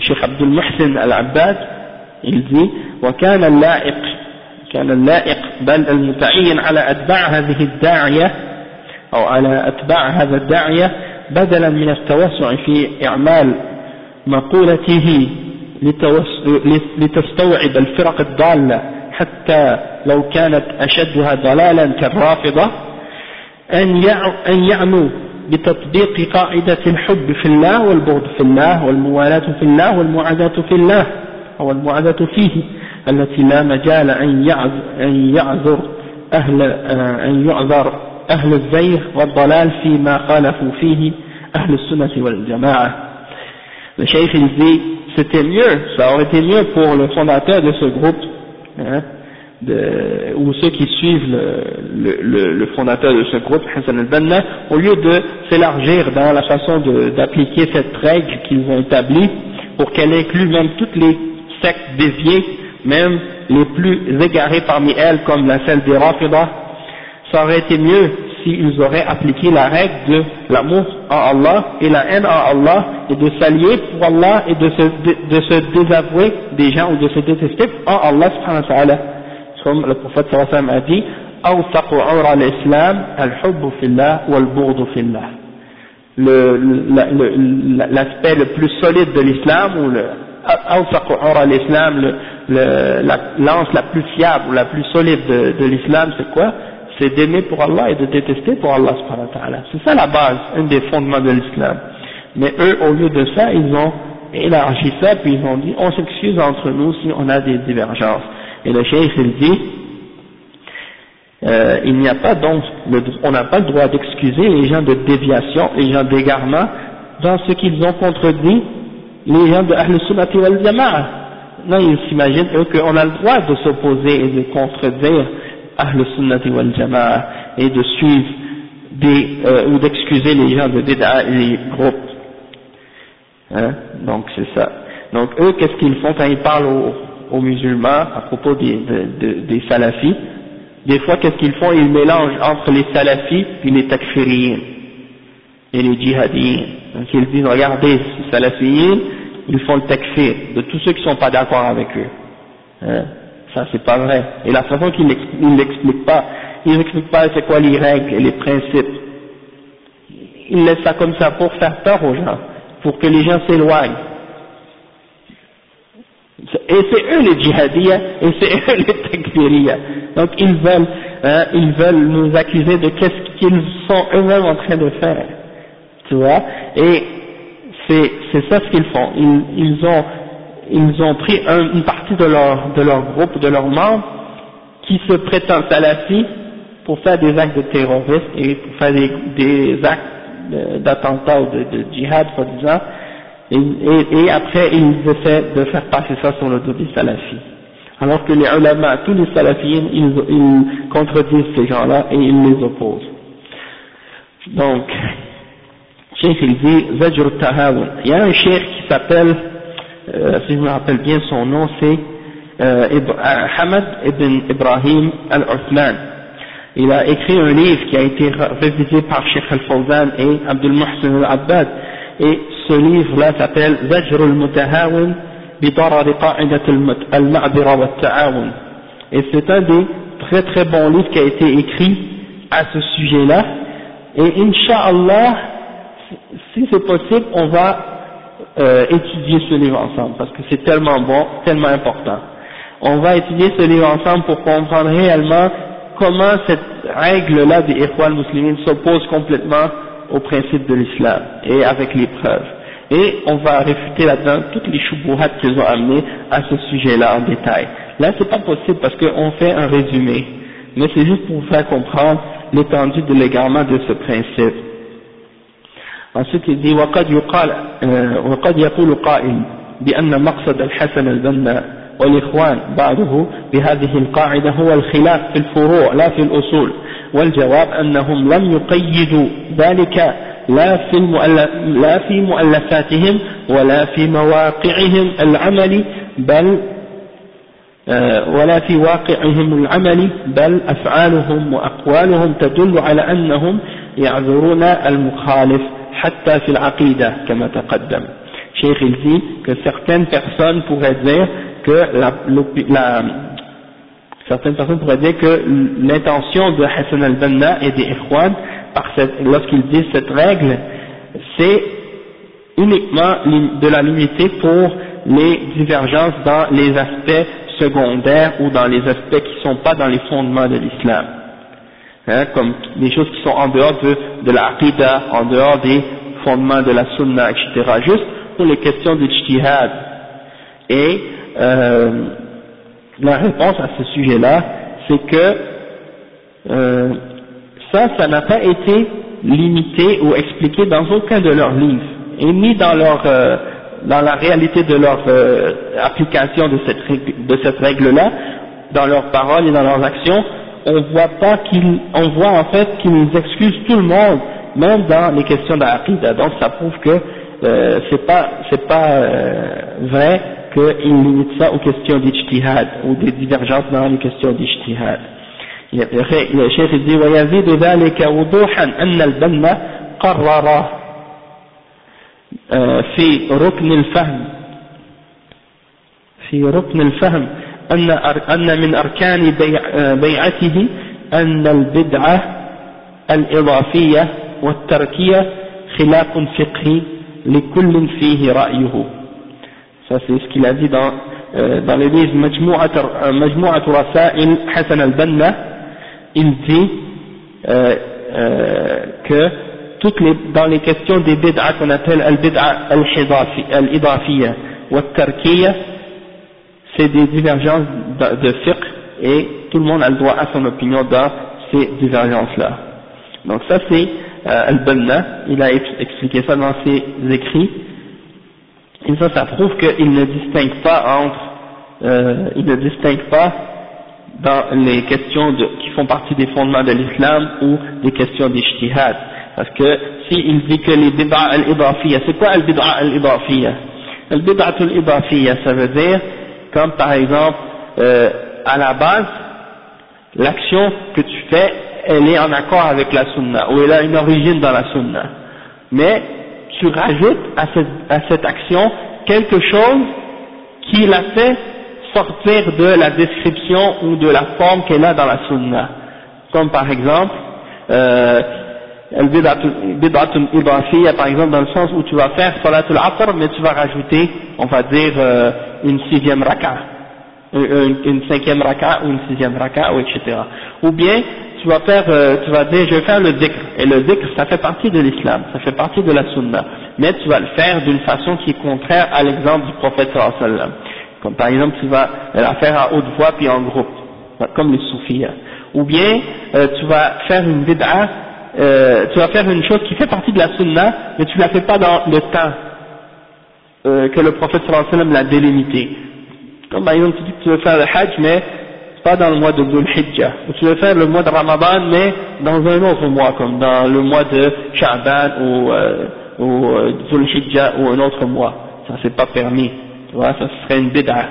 Cheikh Abdul Muhsin al-Abbad, il dit, وكان اللائق كان اللائق بل المتعين على أتباع هذه الداعية أو على أتباع هذا الداعية بدلا من التوسع في إعمال مقولته لتستوعب الفرق الضالة حتى لو كانت أشدها ضلالا كالرافضة أن يعنوا بتطبيق قاعدة الحب في الله والبغض في الله والموالاة في الله والمعاداة في الله أو المعاداة فيه التي لا مجال أن يعذر أهل أن يعذر أهل الزيغ والضلال فيما خالفوا فيه أهل السنة والجماعة Le cheikh il dit c'était mieux, ça aurait été mieux pour le fondateur de ce groupe hein, de, ou ceux qui suivent le, le, le, fondateur de ce groupe, Hassan al-Banna, au lieu de s'élargir dans la façon d'appliquer cette règle qu'ils ont établie, pour qu'elle inclue même toutes les sectes déviées, même les plus égarées parmi elles, comme la celle des Rafidah, ça aurait été mieux s'ils auraient appliqué la règle de l'amour en Allah et la haine en Allah et de s'allier pour Allah et de se, de, se désavouer des gens ou de se détester en Allah subhanahu wa ta'ala. Comme le prophète sallallahu a dit, l'aspect le, plus solide de l'islam ou le l'islam la lance la plus fiable ou la plus solide de, de l'islam c'est quoi? C'est d'aimer pour Allah et de détester pour Allah. C'est ça la base, un des fondements de l'islam. Mais eux, au lieu de ça, ils ont élargi ça, puis ils ont dit, on s'excuse entre nous si on a des divergences. Et le cheikh, il dit, euh, il n'y a pas donc, on n'a pas le droit d'excuser les gens de déviation, les gens d'égarement, dans ce qu'ils ont contredit les gens de Ahl Sunnati wal Jama'a. Non, ils s'imaginent, eux, qu'on a le droit de s'opposer et de contredire Ahl Sunnati wal Jama'a et de suivre des, euh, ou d'excuser les gens de Bid'a et les groupes. Hein? Donc c'est ça. Donc eux, qu'est-ce qu'ils font quand ils parlent aux, aux musulmans à propos des, de, de, des salafis? Des fois, qu'est-ce qu'ils font? Ils mélangent entre les salafis et les takfiriyin et les djihadiyin. Donc ils disent, regardez, les salafiyin, ils font le takfir de tous ceux qui ne sont pas d'accord avec eux. Hein? Ça, c'est pas vrai. Et la façon qu'il ne l'explique pas, il n'explique pas c'est quoi les règles et les principes. Il laisse ça comme ça pour faire peur aux gens, pour que les gens s'éloignent. Et c'est eux les djihadiyas, et c'est <laughs> eux les takfiriyas. Donc ils veulent, hein, ils veulent nous accuser de qu'est-ce qu'ils sont eux-mêmes en train de faire. Tu vois? Et c'est ça ce qu'ils font. Ils ont ils ont pris une partie de leur, groupe, de leurs membres, qui se prétend salafi pour faire des actes de terrorisme et pour faire des, actes d'attentat ou de, de djihad, soi-disant, et, après ils essaient de faire passer ça sur le dos des salafis. Alors que les ulama, tous les salafis, ils, contredisent ces gens-là et ils les opposent. Donc, Cheikh il dit. Il y a un cheikh qui s'appelle, euh, si je me rappelle bien son nom, c'est euh, Hamad ibn Ibrahim al-Uthman. Il a écrit un livre qui a été révisé par Sheikh al-Fawzan et Abdul Muhsin al-Abbad. Et ce livre-là s'appelle Zajr al-Mutahawin bidarar qa'idat al-ma'bira wa ta'awun. Et c'est un des très très bons livres qui a été écrit à ce sujet-là. Et Inch'Allah, si c'est possible, on va euh, étudier ce livre ensemble parce que c'est tellement bon, tellement important. On va étudier ce livre ensemble pour comprendre réellement comment cette règle-là des Ikhwan musulmans s'oppose complètement au principe de l'islam et avec les preuves. Et on va réfuter là-dedans toutes les choubouhats qu'ils ont amenées à ce sujet-là en détail. Là, c'est pas possible parce qu'on fait un résumé, mais c'est juste pour vous faire comprendre l'étendue de l'égarement de ce principe. Ensuite, il dit وقد يقال وقد يقول قائل بأن مقصد الحسن البنا والإخوان بعضه بهذه القاعدة هو الخلاف في الفروع لا في الأصول. والجواب أنهم لم يقيدوا ذلك لا في, لا في مؤلفاتهم ولا في مواقعهم العمل بل ولا في واقعهم العملي بل أفعالهم وأقوالهم تدل على أنهم يعذرون المخالف حتى في العقيدة كما تقدم Cheikh il dit que certaines personnes pourraient dire que la, la, certaines personnes pourraient dire que l'intention de Hassan al-Banna et des Ikhwan, lorsqu'ils disent cette règle, c'est uniquement de la limiter pour les divergences dans les aspects secondaires ou dans les aspects qui ne sont pas dans les fondements de l'islam. Hein, comme les choses qui sont en dehors de, de la en dehors des fondements de la sunna, etc. Juste pour les questions du ijtihad. Et euh, la réponse à ce sujet-là, c'est que euh, ça, ça n'a pas été limité ou expliqué dans aucun de leurs livres, et ni dans leur euh, dans la réalité de leur euh, application de cette règle, de cette règle-là, dans leurs paroles et dans leurs actions, on voit pas qu'ils, on voit en fait qu'ils excusent tout le monde, même dans les questions d'Aqidah. Donc ça prouve que euh, c'est pas c'est pas euh, vrai qu'ils limitent ça aux questions d'ijtihad ou des divergences dans les questions d'ijtihad. الشيخ dit ويزيد ذلك وضوحا أن البنا قرر في ركن الفهم. في ركن الفهم. أن أن من أركان بيع بيعته أن البدعة الإضافية والتركية خلاف فقهي لكل فيه رأيه. Ça c'est ce qu'il a dit dans, euh, dans livre Majmu'at Rasail Hassan al-Banna. Il dit euh, euh, que toutes dans les questions des bid'a qu'on appelle al-bid'a al-idafiyya ou al-tarkiyya, c'est des divergences de, de fiqh et tout le monde a le droit à son opinion dans ces divergences-là. Donc ça c'est euh, Al-Banna, il a expliqué ça dans ses écrits, et ça ça prouve qu'il ne distingue pas entre, euh, il ne distingue pas dans les questions qui font partie des fondements de l'islam ou des questions d'ijtihad. Parce que s'il dit que les bid'a al-idafiyya, c'est quoi al-bid'a al-idafiyya? Al-bid'a al-idafiyya, ça veut dire, comme par exemple, euh, à la base, l'action que tu fais, elle est en accord avec la sunna, ou elle a une origine dans la sunna. Mais tu rajoutes à cette, à cette action quelque chose qui la fait sortir de la description ou de la forme qu'elle a dans la sunna. Comme par exemple, euh, bid'atul idafiyya par exemple dans le sens où tu vas faire salatul asr mais tu vas rajouter on va dire euh, une sixième raka une, une cinquième raka ou une sixième raka ou etc ou bien tu vas faire euh, tu vas dire je vais faire le dhikr. Et le dhikr ça fait partie de l'islam ça fait partie de la sunna. Mais tu vas le faire d'une façon qui est contraire à l'exemple du prophète sallallahu alayhi wa sallam. Comme par exemple tu vas la faire à haute voix puis en groupe comme les soufis. Ou bien euh, tu vas faire une bid'a, euh, tu vas faire une chose qui fait partie de la sunna, mais tu la fais pas dans le temps euh, que le prophète sallallahu alayhi wa sallam l'a délimité. Comme par exemple tu dis que tu veux faire le hajj, mais pas dans le mois de Dhul Hijjah, ou tu veux faire le mois de Ramadan, mais dans un autre mois, comme dans le mois de Sha'ban ou, euh, ou euh, Dhul Hijjah ou un autre mois. Ça c'est pas permis, tu vois, ça serait une bid'a.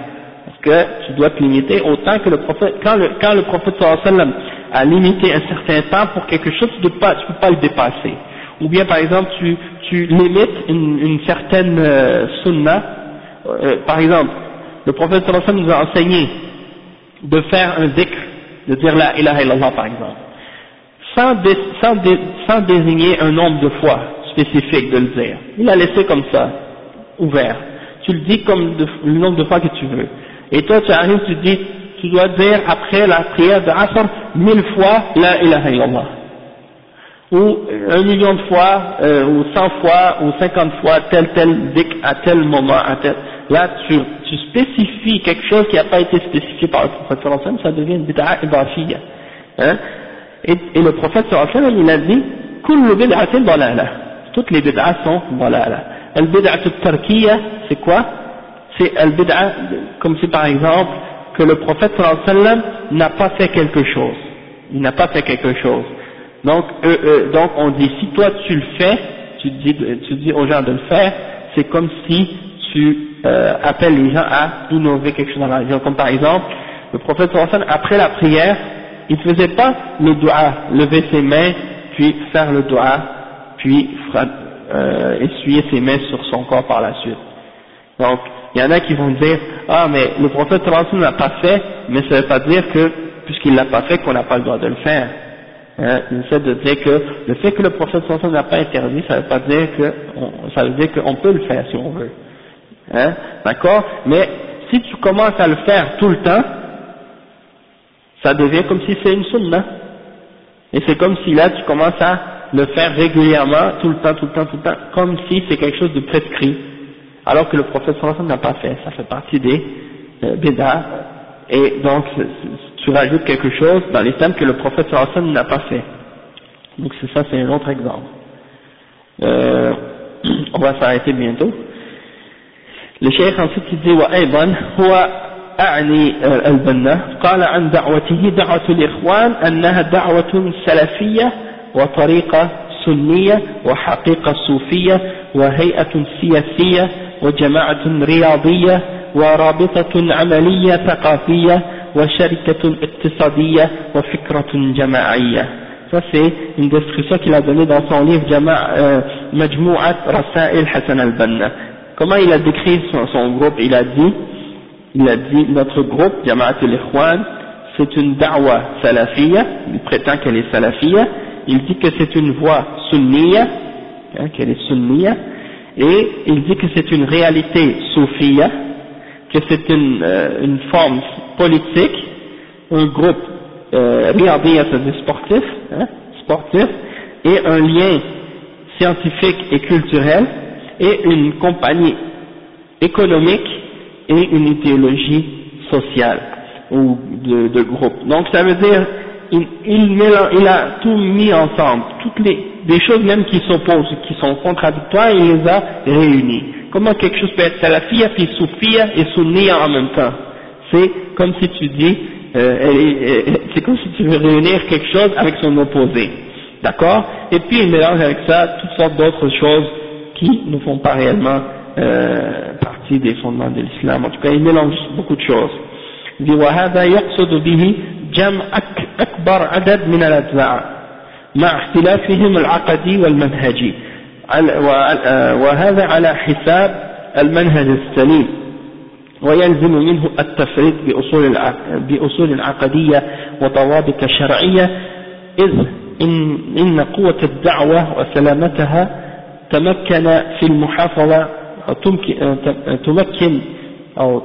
Parce que tu dois te limiter au temps que le prophète, quand le, quand le prophète sallallahu alayhi wa sallam a limité un certain temps pour quelque chose, tu ne peux, pas, le dépasser. Ou bien par exemple, tu, limites une, certaine euh, sunna, euh, par exemple, le prophète nous a enseigné de faire un dhikr, de dire la ilaha illallah par exemple, sans, désigner un nombre de fois spécifique de le dire. Il a laissé comme ça, ouvert. Tu le dis comme le nombre de fois que tu veux. Et toi tu arrives, tu dis, tu dois dire après la prière de Asr mille fois la ilaha illallah. Ou un million de fois, euh, ou cent fois, ou cinquante fois, tel tel dhikr à tel moment, à tel là tu, spécifies quelque chose qui n'a pas été spécifié par le prophète sallallahu ça devient une bid'a ibafiyya. Hein? Et, et, le prophète sallallahu il a dit kullu bid'atin dalala. Toutes les bid'as sont dalala. Al bid'atu tarkiya, c'est quoi? C'est al bid'a comme si par exemple que le prophète sallallahu n'a pas fait quelque chose. Il n'a pas fait quelque chose. Donc, euh, euh, donc on dit si toi tu le fais, tu dis, tu dis aux gens de le faire, c'est comme si tu euh, appelle les gens à innover quelque chose dans la religion. Comme par exemple, le prophète sallallahu après la prière, il ne faisait pas le doigt, lever ses mains, puis faire le doigt, puis euh, essuyer ses mains sur son corps par la suite. Donc, il y en a qui vont dire, ah mais le prophète ne l'a pas fait, mais ça ne veut pas dire que, puisqu'il ne l'a pas fait, qu'on n'a pas le droit de le faire. Hein, il essaie de dire que le fait que le prophète ne l'a pas interdit, ça ne veut pas dire que, ça veut dire qu'on peut le faire si on veut. Hein, D'accord? Mais si tu commences à le faire tout le temps, ça devient comme si c'est une sunna. Et c'est comme si là tu commences à le faire régulièrement, tout le temps, tout le temps, tout le temps, comme si c'est quelque chose de prescrit Alors que le prophète sallallahu n'a pas fait, ça fait partie des euh, Et donc tu rajoutes quelque chose dans les thèmes que le prophète sallallahu n'a pas fait. Donc c'est ça, c'est un autre exemple. Euh, <clears throat> on va s'arrêter bientôt. لشيخ ستي وأيضا هو أعني البنا قال عن دعوته دعوة الإخوان أنها دعوة سلفية وطريقة سنية وحقيقة صوفية وهيئة سياسية وجماعة رياضية ورابطة عملية ثقافية وشركة اقتصادية وفكرة جماعية Ça c'est une description qu'il a donnée dans son livre Majmou'at Rasail Hassan al-Banna. Comment il a décrit son, groupe Il a dit, il a dit, notre groupe, Jama'at al-Ikhwan, c'est une da'wa salafiyya, il prétend qu'elle est salafiyya, il dit que c'est une voie sunniya, hein, qu'elle est sunniya, et il dit que c'est une réalité soufiyya, que c'est une, euh, une forme politique, un groupe euh, c'est-à-dire sportif, hein, sportif, et un lien scientifique et culturel, et une compagnie économique et une idéologie sociale ou de, de groupe. Donc ça veut dire il, il, a tout mis ensemble, toutes les des choses même qui s'opposent, qui sont contradictoires, il les a réunies. Comment quelque chose peut être salafia, puis soufia et sunniya en même temps C'est comme si tu dis, euh, c'est comme si tu veux réunir quelque chose avec son opposé. D'accord Et puis il mélange avec ça toutes sortes d'autres choses qui ne font pas réellement euh, partie des fondements de l'islam. En tout cas, il mélange beaucoup de choses. Il dit وهذا يقصد به جمع أكبر عدد من الأتباع مع اختلافهم العقدي والمنهجي. وهذا على حساب المنهج السليم. ويلزم منه التفريط بأصول بأصول عقدية وضوابط شرعية إذ إن, إن قوة الدعوة وسلامتها تمكن في المحافظة تمكن أو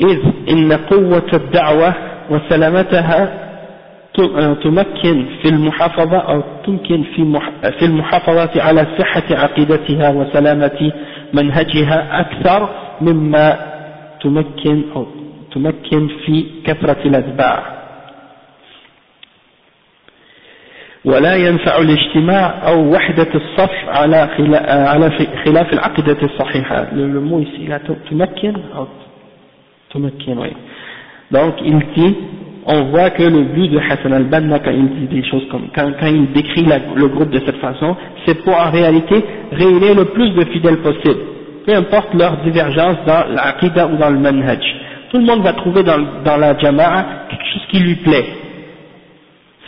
إذ إن قوة الدعوة وسلامتها تمكن في المحافظة أو تمكن في في المحافظة على صحة عقيدتها وسلامة منهجها أكثر مما تمكن أو تمكن في كثرة الأتباع. ولا ينفع الاجتماع أو وحدة الصف على على خلاف العقيدة الصحيحة. Le là تمكن أو تمكن oui. Donc il dit on voit que le but de Hassan al-Banna quand il dit des choses comme quand, quand il décrit le groupe de cette façon c'est pour en réalité réunir le plus de fidèles possible peu importe leur divergence dans l'aqida ou dans le manhaj tout le monde va trouver dans, dans la jama'a quelque chose qui lui plaît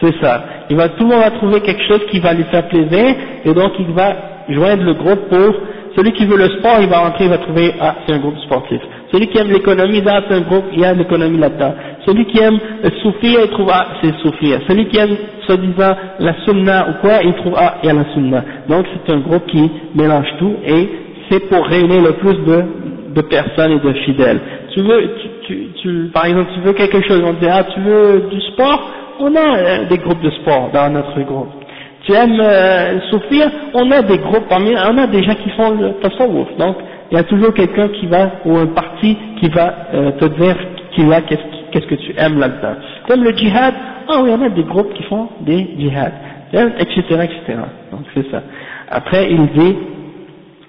c'est ça. Il va, tout le monde va trouver quelque chose qui va lui faire plaisir, et donc il va joindre le groupe pour, celui qui veut le sport, il va rentrer, il va trouver, ah, c'est un groupe sportif. Celui qui aime l'économie, ah, c'est un groupe, il y a l'économie là-dedans. Celui qui aime le soufi, il trouve, ah, c'est le soufi. Celui qui aime, soi-disant, la sunna ou quoi, il trouve, ah, il y a la sunna. Donc c'est un groupe qui mélange tout, et c'est pour réunir le plus de, de personnes et de fidèles. Tu veux, tu, tu, par exemple, tu veux quelque chose, on dit, ah, tu veux du sport, on a euh, des groupes de sport dans notre groupe. Tu aimes euh, souffrir, on a des groupes, on a des gens qui font le tasawwuf. Donc, il y a toujours quelqu'un qui va, ou un parti qui va euh, te dire qui va, qu'est-ce que tu aimes là-dedans. Comme le djihad, ah oui, on a des groupes qui font des djihad, etc., etc. Donc c'est ça. Après, il dit,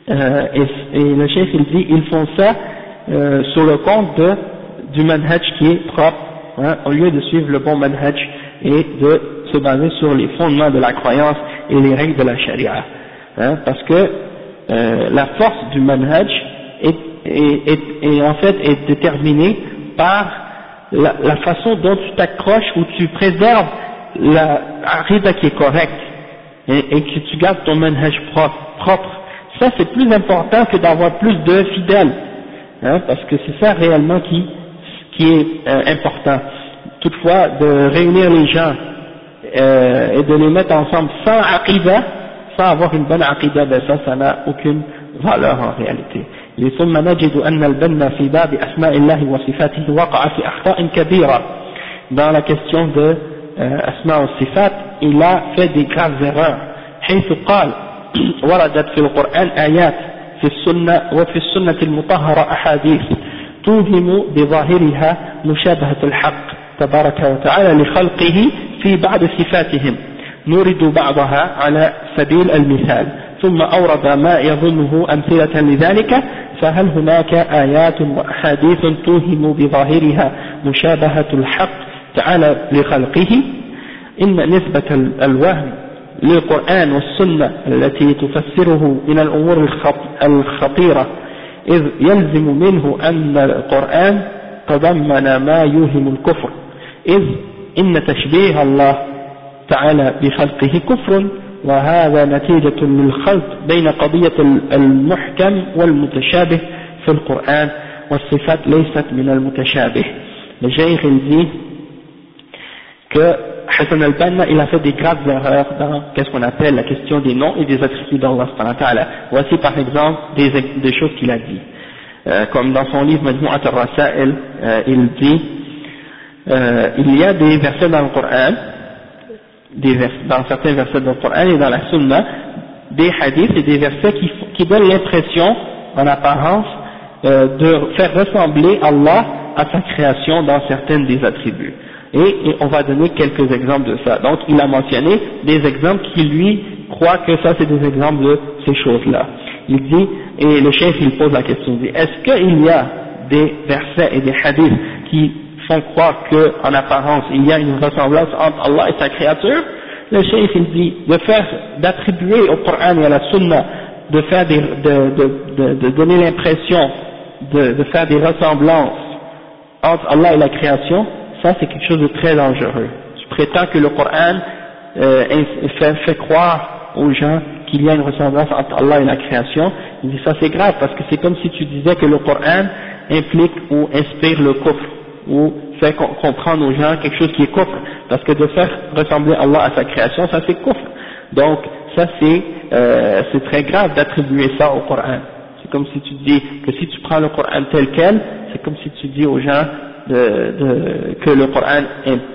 euh, et, le chef il dit, ils font ça euh, sur le compte du manhaj qui est propre hein, au lieu de suivre le bon manhaj et de se baser sur les fondements de la croyance et les règles de la charia. Hein, parce que euh, la force du manhaj est, est, est, en fait est déterminée par la, la façon dont tu t'accroches ou tu préserves la rida qui est correcte et, et, que tu gardes ton manhaj propre. Ça c'est plus important que d'avoir plus de fidèles, hein, parce que c'est ça réellement qui qui est euh, important. Toutefois, de réunir les gens euh, et de les mettre ensemble sans aqidah, sans avoir une bonne aqidah, ben ça, ça n'a aucune valeur en réalité. ثم نجد أن البنا في باب أسماء الله وصفاته وقع في أخطاء كبيرة. Dans la question de أسماء والصفات il a fait حيث قال <clears throat> وردت في القرآن آيات في السنة وفي السنة المطهرة أحاديث توهم بظاهرها مشابهة الحق تبارك وتعالى لخلقه في بعض صفاتهم. نورد بعضها على سبيل المثال. ثم أورد ما يظنه أمثلة لذلك فهل هناك آيات وأحاديث توهم بظاهرها مشابهة الحق تعالى لخلقه؟ إن نسبة الوهم للقرآن والسنة التي تفسره من الأمور الخطيرة إذ يلزم منه أن القرآن تضمن ما يوهم الكفر إذ إن تشبيه الله تعالى بخلقه كفر وهذا نتيجة للخلط بين قضية المحكم والمتشابه في القرآن والصفات ليست من المتشابه الشيخ dit que Hassan al-Banna il a fait des graves erreurs dans qu'est-ce qu'on appelle la question des noms et des attributs d'Allah voici par exemple des, des choses qu'il a dit euh, comme dans son livre Majmu'at al-Rasail euh, il dit euh, il y a des versets dans le Coran, des vers, dans certains versets le Coran et dans la Sunna, des hadiths et des versets qui, qui donnent l'impression, en apparence, euh, de faire ressembler Allah à sa création dans certains des attributs. Et, et, on va donner quelques exemples de ça. Donc il a mentionné des exemples qui lui croient que ça c'est des exemples de ces choses-là. Il dit, et le chef il pose la question, il dit, est-ce qu'il y a des versets et des hadiths qui font croire qu'en apparence il y a une ressemblance entre Allah et sa créature, le cheikh il dit de faire, d'attribuer au Coran et à la Sunna, de faire des, de, de, de, donner l'impression de, de, faire des ressemblances entre Allah et la création, ça c'est quelque chose de très dangereux. Tu prétends que le Coran euh, fait, fait, croire aux gens qu'il y a une ressemblance entre Allah et la création, il dit ça c'est grave parce que c'est comme si tu disais que le Coran implique ou inspire le coffre ou faire comprendre aux gens quelque chose qui est kufr, parce que de faire ressembler Allah à sa création, ça c'est kufr. Donc ça c'est euh, c'est très grave d'attribuer ça au Coran. C'est comme si tu dis que si tu prends le Coran tel quel, c'est comme si tu dis aux gens de, que le Coran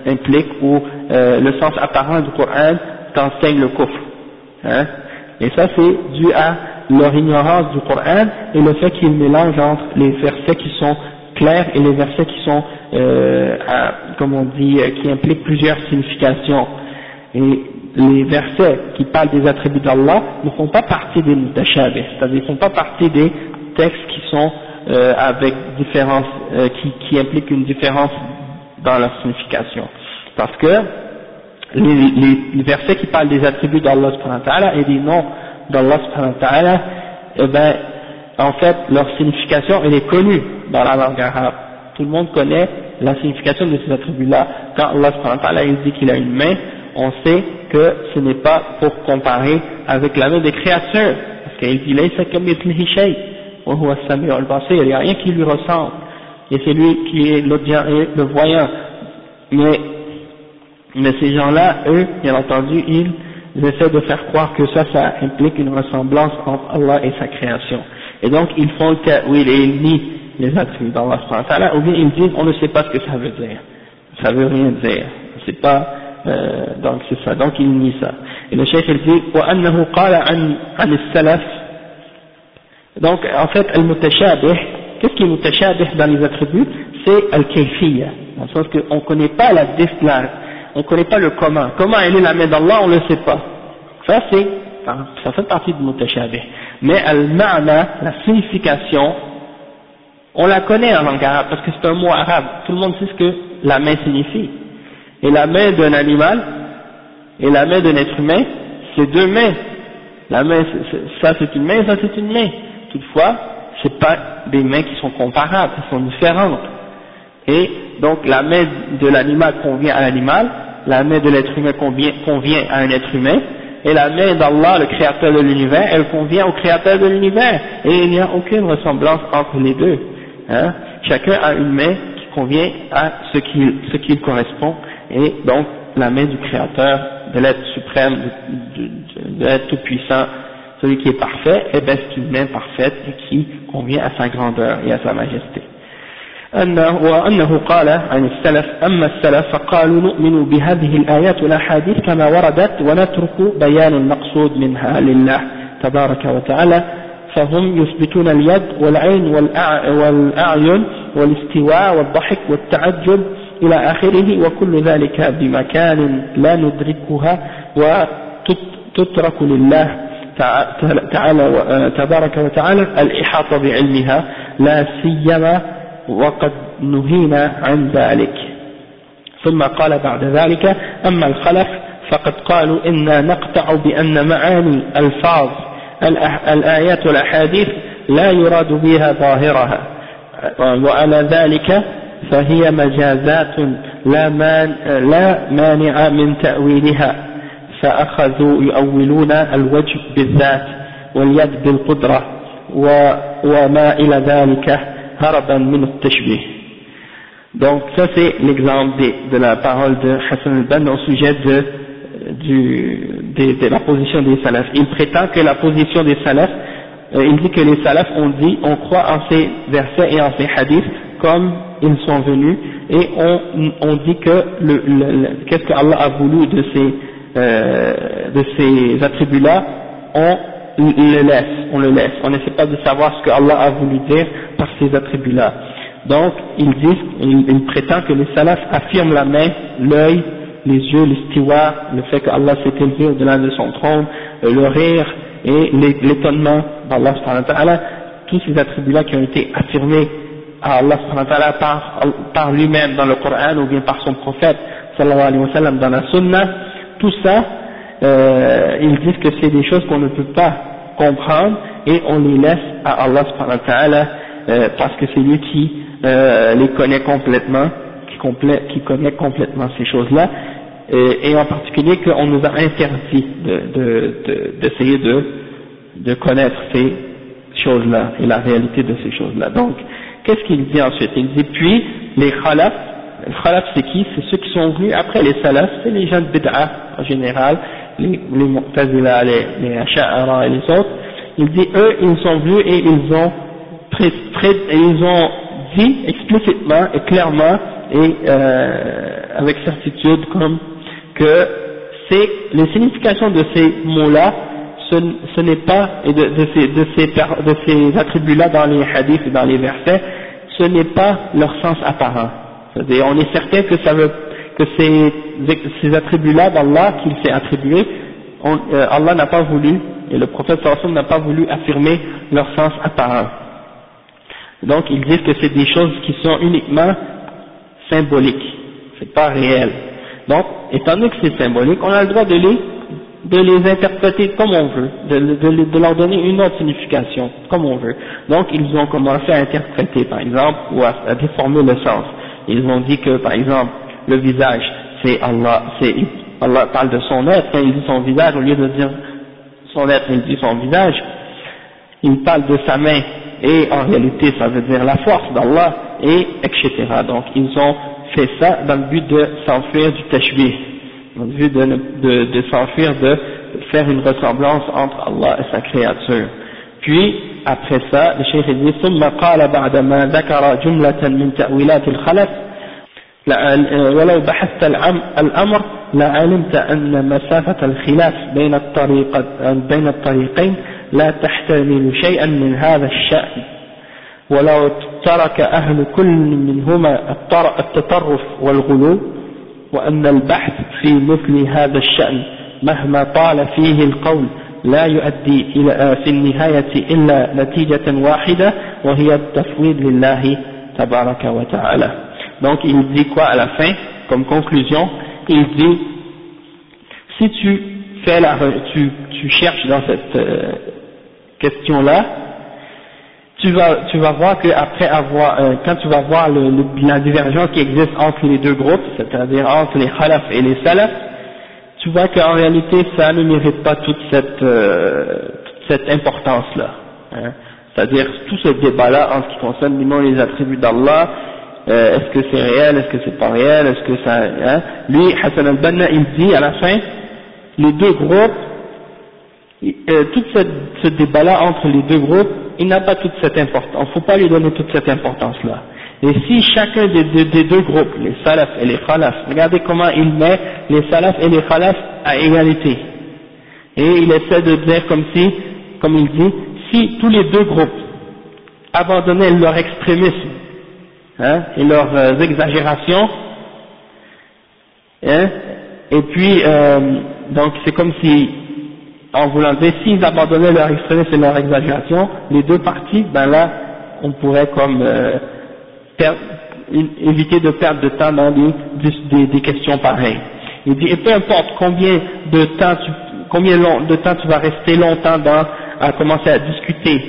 implique ou euh, le sens apparent du Coran t'enseigne le kufr. Hein? Et ça c'est dû à leur ignorance du Coran et le fait qu'ils mélangent entre les versets qui sont clairs et les versets qui sont, euh, comme on dit, euh, qui impliquent plusieurs significations. Et les versets qui parlent des attributs d'Allah ne font pas partie des mutashabih, c'est-à-dire ne font pas partie des textes qui sont euh, avec différence, euh, qui, qui impliquent une différence dans la signification. Parce que les, les, versets qui parlent des attributs d'Allah et des noms d'Allah eh ben, en fait, leur signification, elle est connue dans la langue arabe. Tout le monde connaît la signification de ces attributs-là. Quand Allah il dit qu'il a une main, on sait que ce n'est pas pour comparer avec la main des créatures. Parce qu'il dit, il n'y a rien qui lui ressemble. Et c'est lui qui est le voyant. Mais, mais ces gens-là, eux, bien entendu, ils essaient de faire croire que ça, ça implique une ressemblance entre Allah et sa création. Et donc, ils font le ta'wil et ils nient les attributs d'Allah ou bien ils disent, on ne sait pas ce que ça veut dire. Ça veut rien dire. C'est pas, euh, donc c'est ça. Donc, ils nient ça. Et le chef, il dit, وأنه قال عن, عن السلف donc, en fait, al-mutashabih, qu'est-ce qui est mutashabih dans les attributs C'est al-kayfiyya, dans le sens qu'on ne connaît pas la, la on ne connaît pas le comment. Comment elle est la main d'Allah, on ne le sait pas. Ça, c'est, ça fait partie du mutashabih. Mais al-ma'na, la signification, on la connaît en langue arabe, parce que c'est un mot arabe. Tout le monde sait ce que la main signifie. Et la main d'un animal, et la main d'un être humain, c'est deux mains. La main, ça c'est une main, ça c'est une main. Toutefois, ce pas des mains qui sont comparables, elles sont différentes. Et donc la main de l'animal convient à l'animal, la main de l'être humain convient à un être humain, et la main d'Allah, le créateur de l'univers, elle convient au créateur de l'univers. Et il n'y a aucune ressemblance entre les deux. Hein. Chacun a une main qui convient à ce qui, ce qui correspond, et donc la main du créateur, de l'être suprême, de l'être tout-puissant, celui qui est parfait, eh bien c'est une main parfaite et qui convient à sa grandeur et à sa majesté. أنه وأنه قال عن السلف أما السلف فقالوا نؤمن بهذه الآيات والأحاديث كما وردت ونترك بيان المقصود منها لله تبارك وتعالى فهم يثبتون اليد والعين والأعين والاستواء والضحك والتعجب إلى آخره وكل ذلك بمكان لا ندركها وتترك لله تعالى تبارك وتعالى الإحاطة بعلمها لا سيما وقد نهينا عن ذلك. ثم قال بعد ذلك أما الخلف فقد قالوا إنا نقطع بأن معاني الفاظ الآيات والأحاديث لا يراد بها ظاهرها. وعلى ذلك فهي مجازات لا, لا مانع من تأويلها. فأخذوا يؤولون الوجه بالذات واليد بالقدرة وما إلى ذلك. Donc ça c'est l'exemple de, la parole de Hassan al-Bann au sujet de, la position des salafs. Il prétend que la position des salafs, euh, il dit que les salafs ont dit, on croit en ces versets et en ces hadiths comme ils sont venus et on, dit que le, le, qu'est-ce que Allah a voulu de ces euh, de ces attributs-là, on le laisse, on le laisse. On n'essaie pas de savoir ce que Allah a voulu dire par ces attributs-là. Donc, ils disent, ils, prétendent que les salafs affirment la main, l'œil, les yeux, l'istiwa, le fait que Allah s'est élevé au-delà de son trône, euh, le rire et l'étonnement d'Allah tous ces attributs-là qui ont été affirmés à Allah par, par lui-même dans le Coran ou bien par son prophète sallallahu alayhi wa sallam dans la sunna, tout ça, euh, ils disent que c'est des choses qu'on ne peut pas comprendre et on les laisse à Allah euh, parce que c'est lui qui euh, les connaît complètement, qui, connaît complètement ces choses-là, et, en particulier qu'on nous a interdit d'essayer de, de, de, connaître ces choses-là et la réalité de ces choses-là. Donc, qu'est-ce qu'il dit ensuite? Il dit puis les khalaf, les khalaf c'est qui? C'est ceux qui sont venus après les salaf, c'est les gens de bid'a en général, les, les Mu'tazila, les, les Asha'ara et les autres, il dit eux, ils sont venus et ils ont, très, et ils ont dit explicitement et clairement et euh, avec certitude comme que les significations de ces mots-là, ce, ce n'est pas, et de, de, ces, de, ces, de ces attributs-là dans les hadiths et dans les versets, ce n'est pas leur sens apparent. C'est-à-dire, on est certain que ça veut, que ces, ces attributs-là d'Allah qu'il s'est attribué, euh, Allah n'a pas voulu, et le prophète n'a pas voulu affirmer leur sens apparent. Donc ils disent que c'est des choses qui sont uniquement symboliques, c'est pas réel. Donc, étant donné que c'est symbolique, on a le droit de les, de les interpréter comme on veut, de, de, leur donner une autre signification, comme on veut. Donc, ils ont commencé à interpréter, par exemple, ou à déformer le sens. Ils ont dit que, par exemple, le visage, c'est Allah, c'est Allah parle de son être, quand il dit son visage, au lieu de dire son être, il dit son visage, il parle de sa main, et en réalité ça veut dire la force d'Allah, et etc. Donc ils ont fait ça dans le but de s'enfuir du tashbih, dans le but de, de, de s'enfuir de faire une ressemblance entre Allah et sa créature. Puis, après ça, le cheikh dit, ثم قال بعدما ذكر جملة من تأويلات الخلف ولو بحثت الأمر لعلمت أن مسافة الخلاف بين, الطريق بين الطريقين لا تحتمل شيئا من هذا الشأن. ولو ترك أهل كل منهما التطرف والغلو وأن البحث في مثل هذا الشأن مهما طال فيه القول لا يؤدي إلى في النهاية إلا نتيجة واحدة وهي التفويض لله تبارك وتعالى. Donc il dit quoi à la fin comme conclusion? Il dit si tu fais la tu, tu cherches dans cette euh, question là tu vas, tu vas voir qu'après avoir, euh, quand tu vas voir le, la divergence qui existe entre les deux groupes, c'est-à-dire entre les khalaf et les salaf, tu vois qu'en réalité ça ne mérite pas toute cette, euh, toute cette importance-là. Hein. C'est-à-dire tout ce débat-là en ce qui concerne les attributs d'Allah, euh, est-ce que c'est réel, est-ce que c'est pas réel, est-ce que ça... Hein? Lui, Hassan al-Banna, il dit à la fin, les deux groupes, euh, tout ce, débat-là entre les deux groupes, il n'a pas toute cette importance, faut pas lui donner toute cette importance-là. Et si chacun des, deux groupes, les salaf et les khalaf, regardez comment il met les salaf et les khalaf à égalité. Et il essaie de dire comme si, comme il dit, si tous les deux groupes abandonnaient leur extrémisme hein, et leurs euh, exagérations, hein, et puis, euh, donc c'est comme si en voulant dire s'ils abandonnaient leur extrémisme et leur exagération, les deux parties, ben là, on pourrait comme euh, éviter de perdre de temps dans des, questions pareilles. Il dit, et peu importe combien de temps tu, combien de temps tu vas rester longtemps dans, à commencer à discuter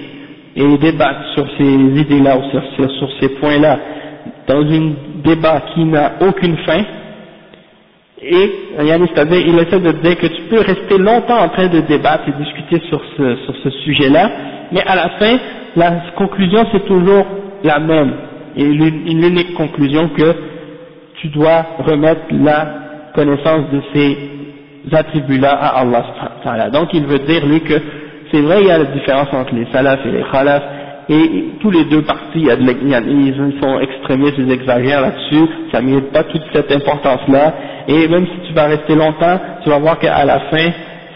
et débattre sur ces idées-là ou sur, sur ces points-là, dans un débat qui n'a aucune fin, et il essaie de dire que tu peux rester longtemps en train de débattre et discuter sur ce, sur ce sujet-là, mais à la fin, la conclusion c'est toujours la même, et l'unique conclusion que tu dois remettre la connaissance de ces attributs-là à Allah. Donc il veut dire lui que c'est vrai il y a la différence entre les salafs et les khalaf, et tous les deux de ils sont extrémistes, ils exagèrent là-dessus, ça ne mérite pas toute cette importance-là, et même si tu vas rester longtemps, tu vas voir qu'à la fin,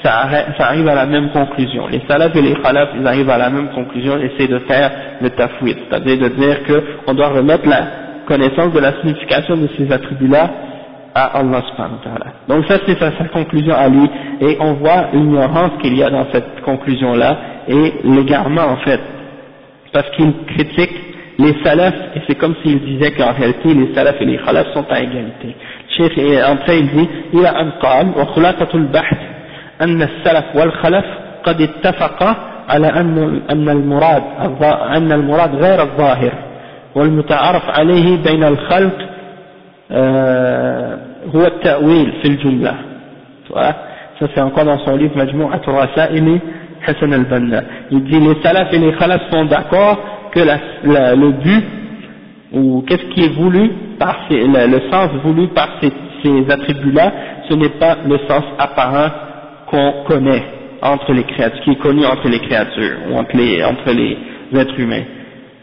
ça, arrive à la même conclusion. Les salafs et les khalaf, ils arrivent à la même conclusion, essaient de faire le tafwid, c'est-à-dire de dire qu'on doit remettre la connaissance de la signification de ces attributs-là à Allah subhanahu. Donc ça c'est sa, conclusion à lui, et on voit l'ignorance qu'il y a dans cette conclusion-là, et l'égarement en fait, parce qu'il critique les salafs, et c'est comme s'il disait qu'en réalité les salafs et les khalaf sont à égalité. الشيخ après il dit إلى أن قال وخلاصة البحث أن السلف والخلف قد اتفقا على أن أن المراد أن المراد غير الظاهر والمتعارف عليه بين الخلق هو التأويل في الجملة ça c'est encore dans son livre مجموعة الرسائل Hassan al-Banna il dit les salafs et les khalaf sont d'accord que le but ou qu'est-ce qui est voulu par ces, le, sens voulu par ces, attributs-là, ce n'est pas le sens apparent qu'on connaît entre les créatures, qui est connu entre les créatures ou entre les, entre les êtres humains.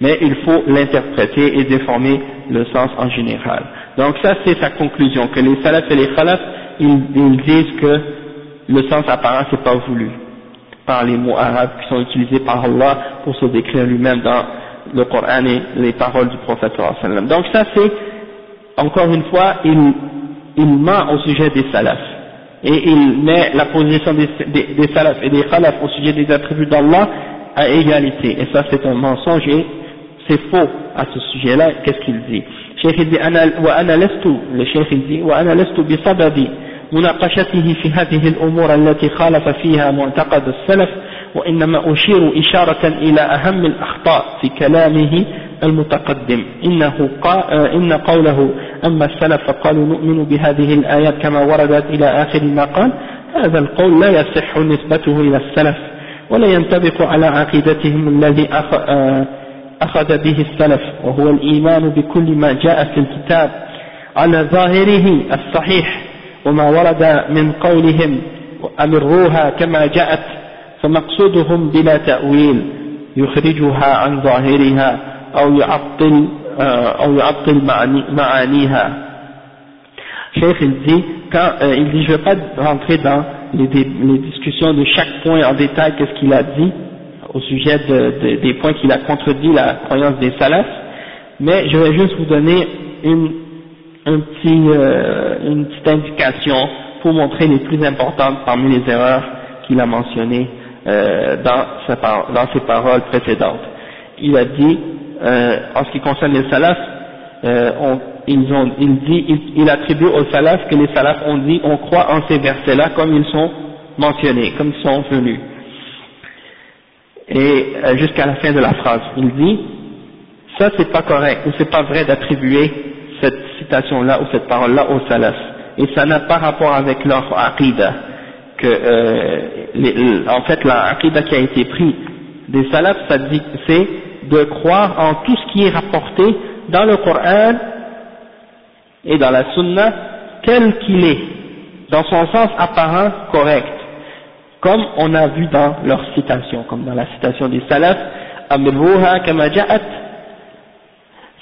Mais il faut l'interpréter et déformer le sens en général. Donc ça c'est sa conclusion, que les salafs et les khalaf, ils, ils disent que le sens apparent c'est pas voulu par les mots arabes qui sont utilisés par Allah pour se décrire lui-même dans le Coran et les paroles du prophète sallam. Donc ça c'est, encore une fois, il, il ment au sujet des salafs. Et il met la position des, des, salafs et des khalafs au sujet des attributs d'Allah à égalité. Et ça c'est un mensonge et c'est faux à ce sujet-là, qu'est-ce qu'il dit? Le cheikh dit, مناقشته في هذه الأمور التي خالف فيها معتقد السلف وإنما أشير إشارة إلى أهم الأخطاء في كلامه المتقدم. إنه إن قوله أما السلف فقالوا نؤمن بهذه الآيات كما وردت إلى آخر ما قال هذا القول لا يصح نسبته إلى السلف ولا ينطبق على عقيدتهم الذي أخذ به السلف وهو الإيمان بكل ما جاء في الكتاب. على ظاهره الصحيح وما ورد من قولهم أمروها كما جاءت فمقصودهم بلا تأويل يخرجها عن ظاهرها أو يعطل أو يعطل معانيها Cheikh il dit, quand, euh, il dit je ne vais pas rentrer dans les, les discussions de chaque point en détail, qu'est-ce qu'il a dit, au sujet de, de, des points qu'il a contredit la croyance des salafs, mais je vais juste vous donner une, un petit, euh, une petite indication pour montrer les plus importantes parmi les erreurs qu'il a mentionnées euh, dans, sa, dans, ses paroles précédentes. Il a dit, euh, en ce qui concerne les salafs, euh, on, ils ont, il, dit, il, attribue aux salafs que les salafs ont dit, on croit en ces versets-là comme ils sont mentionnés, comme ils sont venus et euh, jusqu'à la fin de la phrase. Il dit, ça c'est pas correct, ou c'est pas vrai d'attribuer cette citation-là ou cette parole-là aux salaf. Et ça n'a pas rapport avec leur aqidah. Que, euh, en fait, la aqidah qui a été prise des dit, c'est de croire en tout ce qui est rapporté dans le Coran et dans la Sunna tel qu'il est, dans son sens apparent correct comme on a vu dans leur citation, comme dans la citation des ja'at,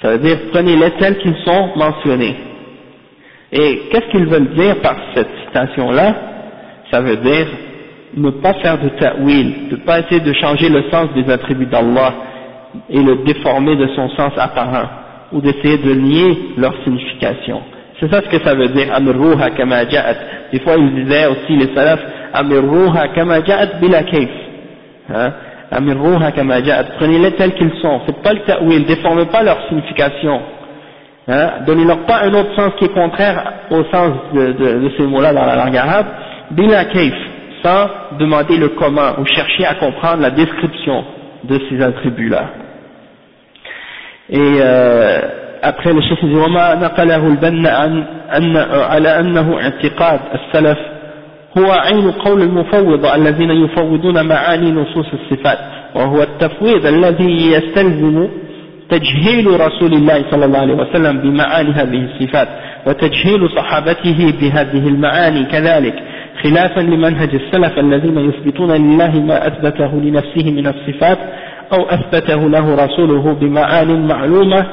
ça veut dire prenez-les tels qu'ils sont mentionnés. Et qu'est-ce qu'ils veulent dire par cette citation-là? Ça veut dire ne pas faire de ta'wil, ne pas essayer de changer le sens des attributs d'Allah et le déformer de son sens apparent, ou d'essayer de nier leur signification. C'est ça ce que ça veut dire, Amirruha kama ja'at. Des fois ils disaient aussi les salafs, amirruha kama ja'at bila. Hein? Amirruha kama ja'at. Prenez-les tels qu'ils sont. Faites pas le ta'wil, déformez pas leur signification. Hein? Donnez-leur pas un autre sens qui est contraire au sens de, de, de ces mots-là dans la langue arabe. Bila kayf. Sans demander le comment ou chercher à comprendre la description de ces attributs-là. Et euh, après le chef dit وما نقله البنا عن أن على أنه اعتقاد السلف هو عين قول المفوض الذين يفوضون معاني نصوص الصفات وهو التفويض الذي يستلزم تجهيل رسول الله صلى الله عليه وسلم بمعاني هذه الصفات وتجهيل صحابته بهذه المعاني كذلك خلافا لمنهج السلف الذين يثبتون لله ما أثبته لنفسه من الصفات أو أثبته له رسوله بمعان معلومة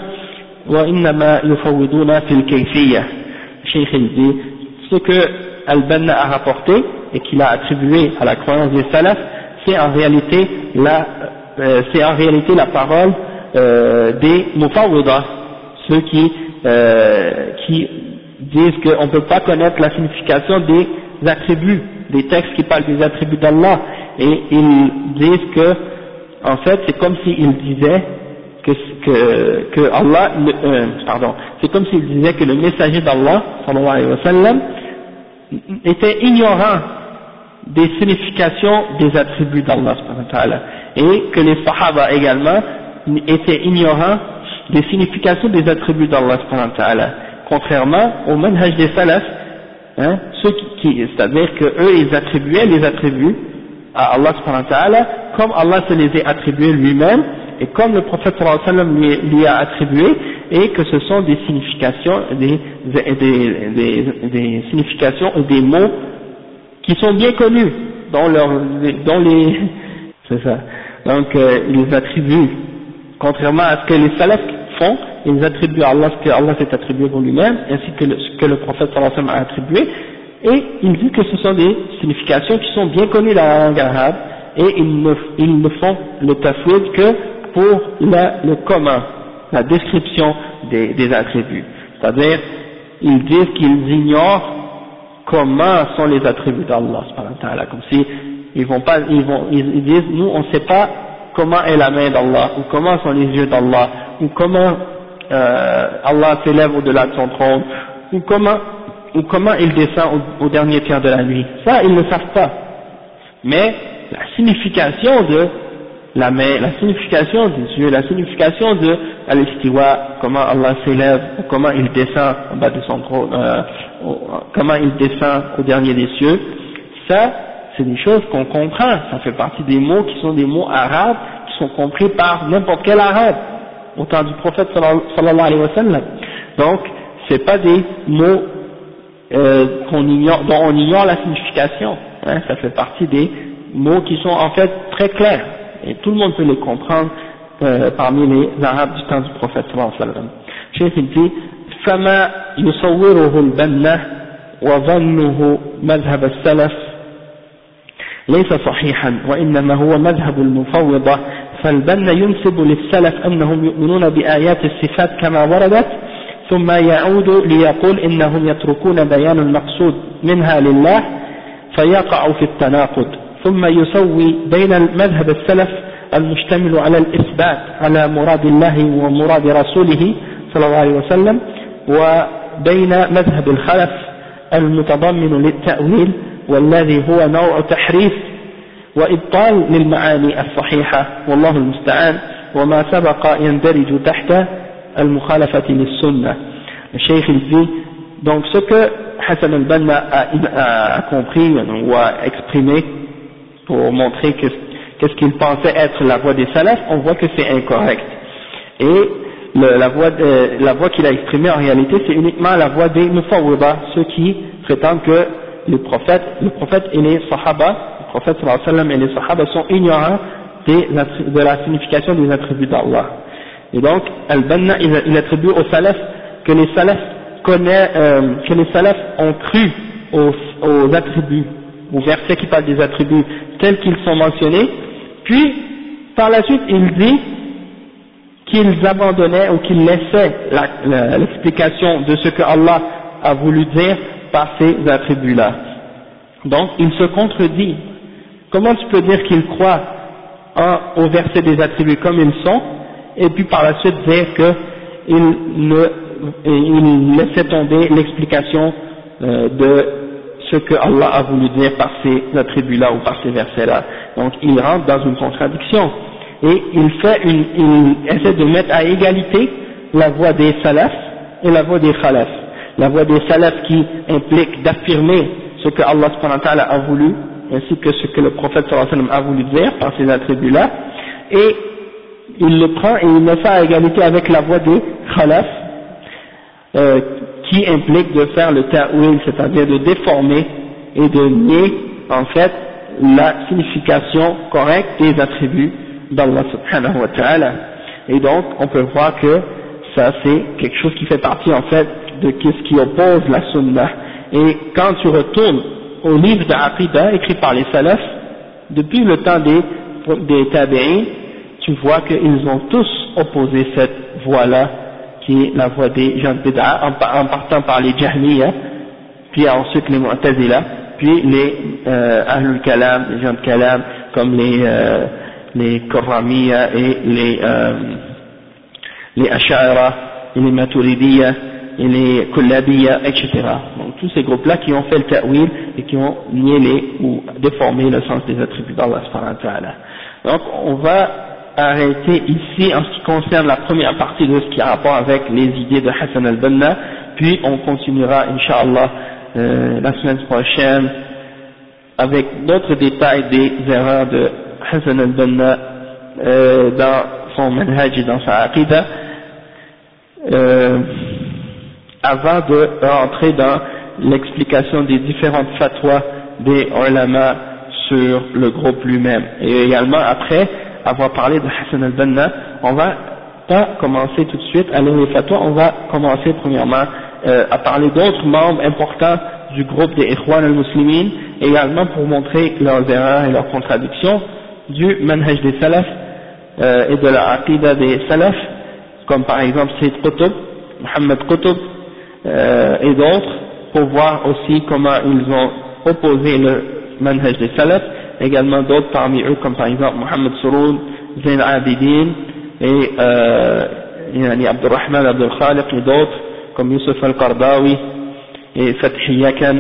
وإنما يفوضون في الكيفية. ce que Al-Banna a rapporté et qu'il a attribué à la croyance des salafs, c'est en réalité la, euh, c'est en réalité la parole euh, des mufawwida, ceux qui, euh, qui disent qu'on ne peut pas connaître la signification des attributs, des textes qui parlent des attributs d'Allah, et ils disent que, en fait, c'est comme s'ils disaient que, que, que pardon, c'est comme s'ils disaient que le messager d'Allah, sallallahu alayhi wa sallam, était ignorant des significations des attributs d'Allah et que les Sahaba également étaient ignorants des significations des attributs d'Allah contrairement au manhaj des salafs hein, ceux qui, c'est-à-dire que eux ils attribuaient les attributs à Allah comme Allah se les a attribués lui-même et comme le prophète lui, lui a attribué et que ce sont des significations, des, significations et des mots qui sont bien connus dans, leur, dans les, <laughs> c'est ça. Donc euh, ils attribuent, contrairement à ce que les salafs font, ils attribuent à Allah ce que Allah s'est attribué pour lui-même, ainsi que ce que le prophète sallallahu a attribué, et ils disent que ce sont des significations qui sont bien connues dans la langue et ils ne, ils ne font le tafwid que pour le commun, la description des, attributs. C'est-à-dire, ils disent qu'ils ignorent comment sont les attributs d'Allah, comme si ils vont pas, ils vont, ils disent, nous on ne sait pas comment est la main d'Allah, ou comment sont les yeux d'Allah, ou comment euh, Allah s'élève au-delà de son trône, ou comment, ou comment il descend au, dernier tiers de la nuit. Ça, ils ne savent pas. Mais la signification de la la signification des yeux, la signification de al comment Allah s'élève, comment il descend en bas de son trône, euh, comment il descend au dernier des cieux, ça, c'est des choses qu'on comprend, ça fait partie des mots qui sont des mots arabes, qui sont compris par n'importe quel arabe au temps du prophète sallallahu alayhi wa sallam. Donc, c'est pas des mots euh, ignore, dont on ignore la signification. Hein, ça fait partie des mots qui sont en fait très clairs et tout le monde peut les comprendre euh, parmi les Arabes du temps du prophète sallallahu alayhi wa sallam. Cheikh dit فما يصوره البنة وظنه مذهب السلف ليس صحيحا وإنما هو مذهب المفوضة فالبن ينسب للسلف أنهم يؤمنون بآيات الصفات كما وردت ثم يعود ليقول إنهم يتركون بيان المقصود منها لله فيقع في التناقض ثم يسوي بين المذهب السلف المشتمل على الإثبات على مراد الله ومراد رسوله صلى الله عليه وسلم وبين مذهب الخلف المتضمن للتأويل والذي هو نوع تحريف وإبطال للمعاني الصحيحة والله المستعان. وما سبق يندرج تحت المخالفة للسنة. الشيخ dit donc ce que Hassan al-Banna a, a, compris ou a exprimé pour montrer qu'est-ce qu'il pensait être la voie des salafs, on voit que c'est incorrect. Et le, la voie qu'il a exprimée en réalité, c'est uniquement la voie des mufawwida, ceux qui prétendent que le prophète, le prophète et les sahaba prophète sallam et les sahaba sont ignorants de la signification des attributs d'Allah. Et donc, Al-Banna, il, attribue aux salaf que les salaf connaissent, euh, que les salaf ont cru aux, attributs, aux versets qui parlent des attributs tels qu'ils sont mentionnés, puis, par la suite, il dit qu'ils abandonnaient ou qu'ils laissaient l'explication de ce que Allah a voulu dire par ces attributs-là. Donc, il se contredit Comment tu peux dire qu'il croit au verset des attributs comme ils sont, et puis par la suite dire qu'il ne, il laissait tomber l'explication euh, de ce que Allah a voulu dire par ces attributs-là ou par ces versets-là. Donc il rentre dans une contradiction et il essaie de mettre à égalité la voix des salafs et la voix des khalaf. La voix des salafs qui implique d'affirmer ce que Allah a voulu ainsi que ce que le prophète a voulu dire par ces attributs-là, et il le prend et il le fait à égalité avec la voix des khalaf, euh, qui implique de faire le ta'wil, c'est-à-dire de déformer et de nier en fait la signification correcte des attributs d'Allah subhanahu wa ta'ala. Et donc on peut voir que ça c'est quelque chose qui fait partie en fait de ce qui oppose la sunnah. Et quand tu retournes au livre d'Aqidah écrit par les salafs, depuis le temps des, des tu vois qu'ils ont tous opposé cette voie-là, qui est la voie des gens de en, partant par les Jahmiya, puis ensuite les Mu'tazila, puis les euh, Ahlul Kalam, les gens de Kalam, comme les, euh, les et les, euh, les Ash'ara et les Maturidiyya, et les Kullabiya, etc. Donc tous ces groupes-là qui ont fait le ta'wil et qui ont nié les, ou déformé le sens des attributs d'Allah Donc on va arrêter ici en ce qui concerne la première partie de ce qui a rapport avec les idées de Hassan al-Banna, puis on continuera, Inch'Allah, euh, la semaine prochaine avec d'autres détails des erreurs de Hassan al-Banna euh, dans son manhaj et dans sa aqidah. Euh, avant de rentrer dans l'explication des différentes fatwas des ulama sur le groupe lui-même. Et également après avoir parlé de Hassan al-Banna, on va pas commencer tout de suite. À lire les fatwas, on va commencer premièrement euh, à parler d'autres membres importants du groupe des Ikhwan al-Muslimin, également pour montrer leurs erreurs et leurs contradictions du manhaj des salafs euh, et de la aqidah des salaf, comme par exemple Sayyid Qutb, Mohamed Qutb euh, et d'autres, pour voir aussi comment ils ont opposé le manhaj des salaf, également d'autres parmi eux comme par exemple Mohamed Souroun, Zain Abidin et euh, Abdurrahman Abdul Khaliq et d'autres comme Youssef Al-Qardawi et Fathi Yakan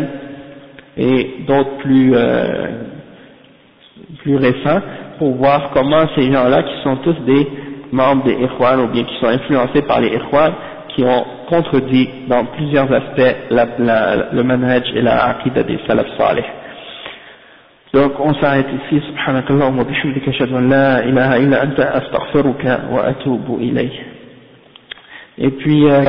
et d'autres plus, euh, plus récents pour voir comment ces gens-là qui sont tous des membres des Ikhwan ou bien qui sont influencés par les Ikhwan qui ont contredit dans plusieurs aspects le manhaj et la aqidah des salaf salih. Donc on s'arrête ici, subhanakallah wa bihamdika ashhadu an la ilaha illa anta astaghfiruka wa atubu ilayh. Et puis euh,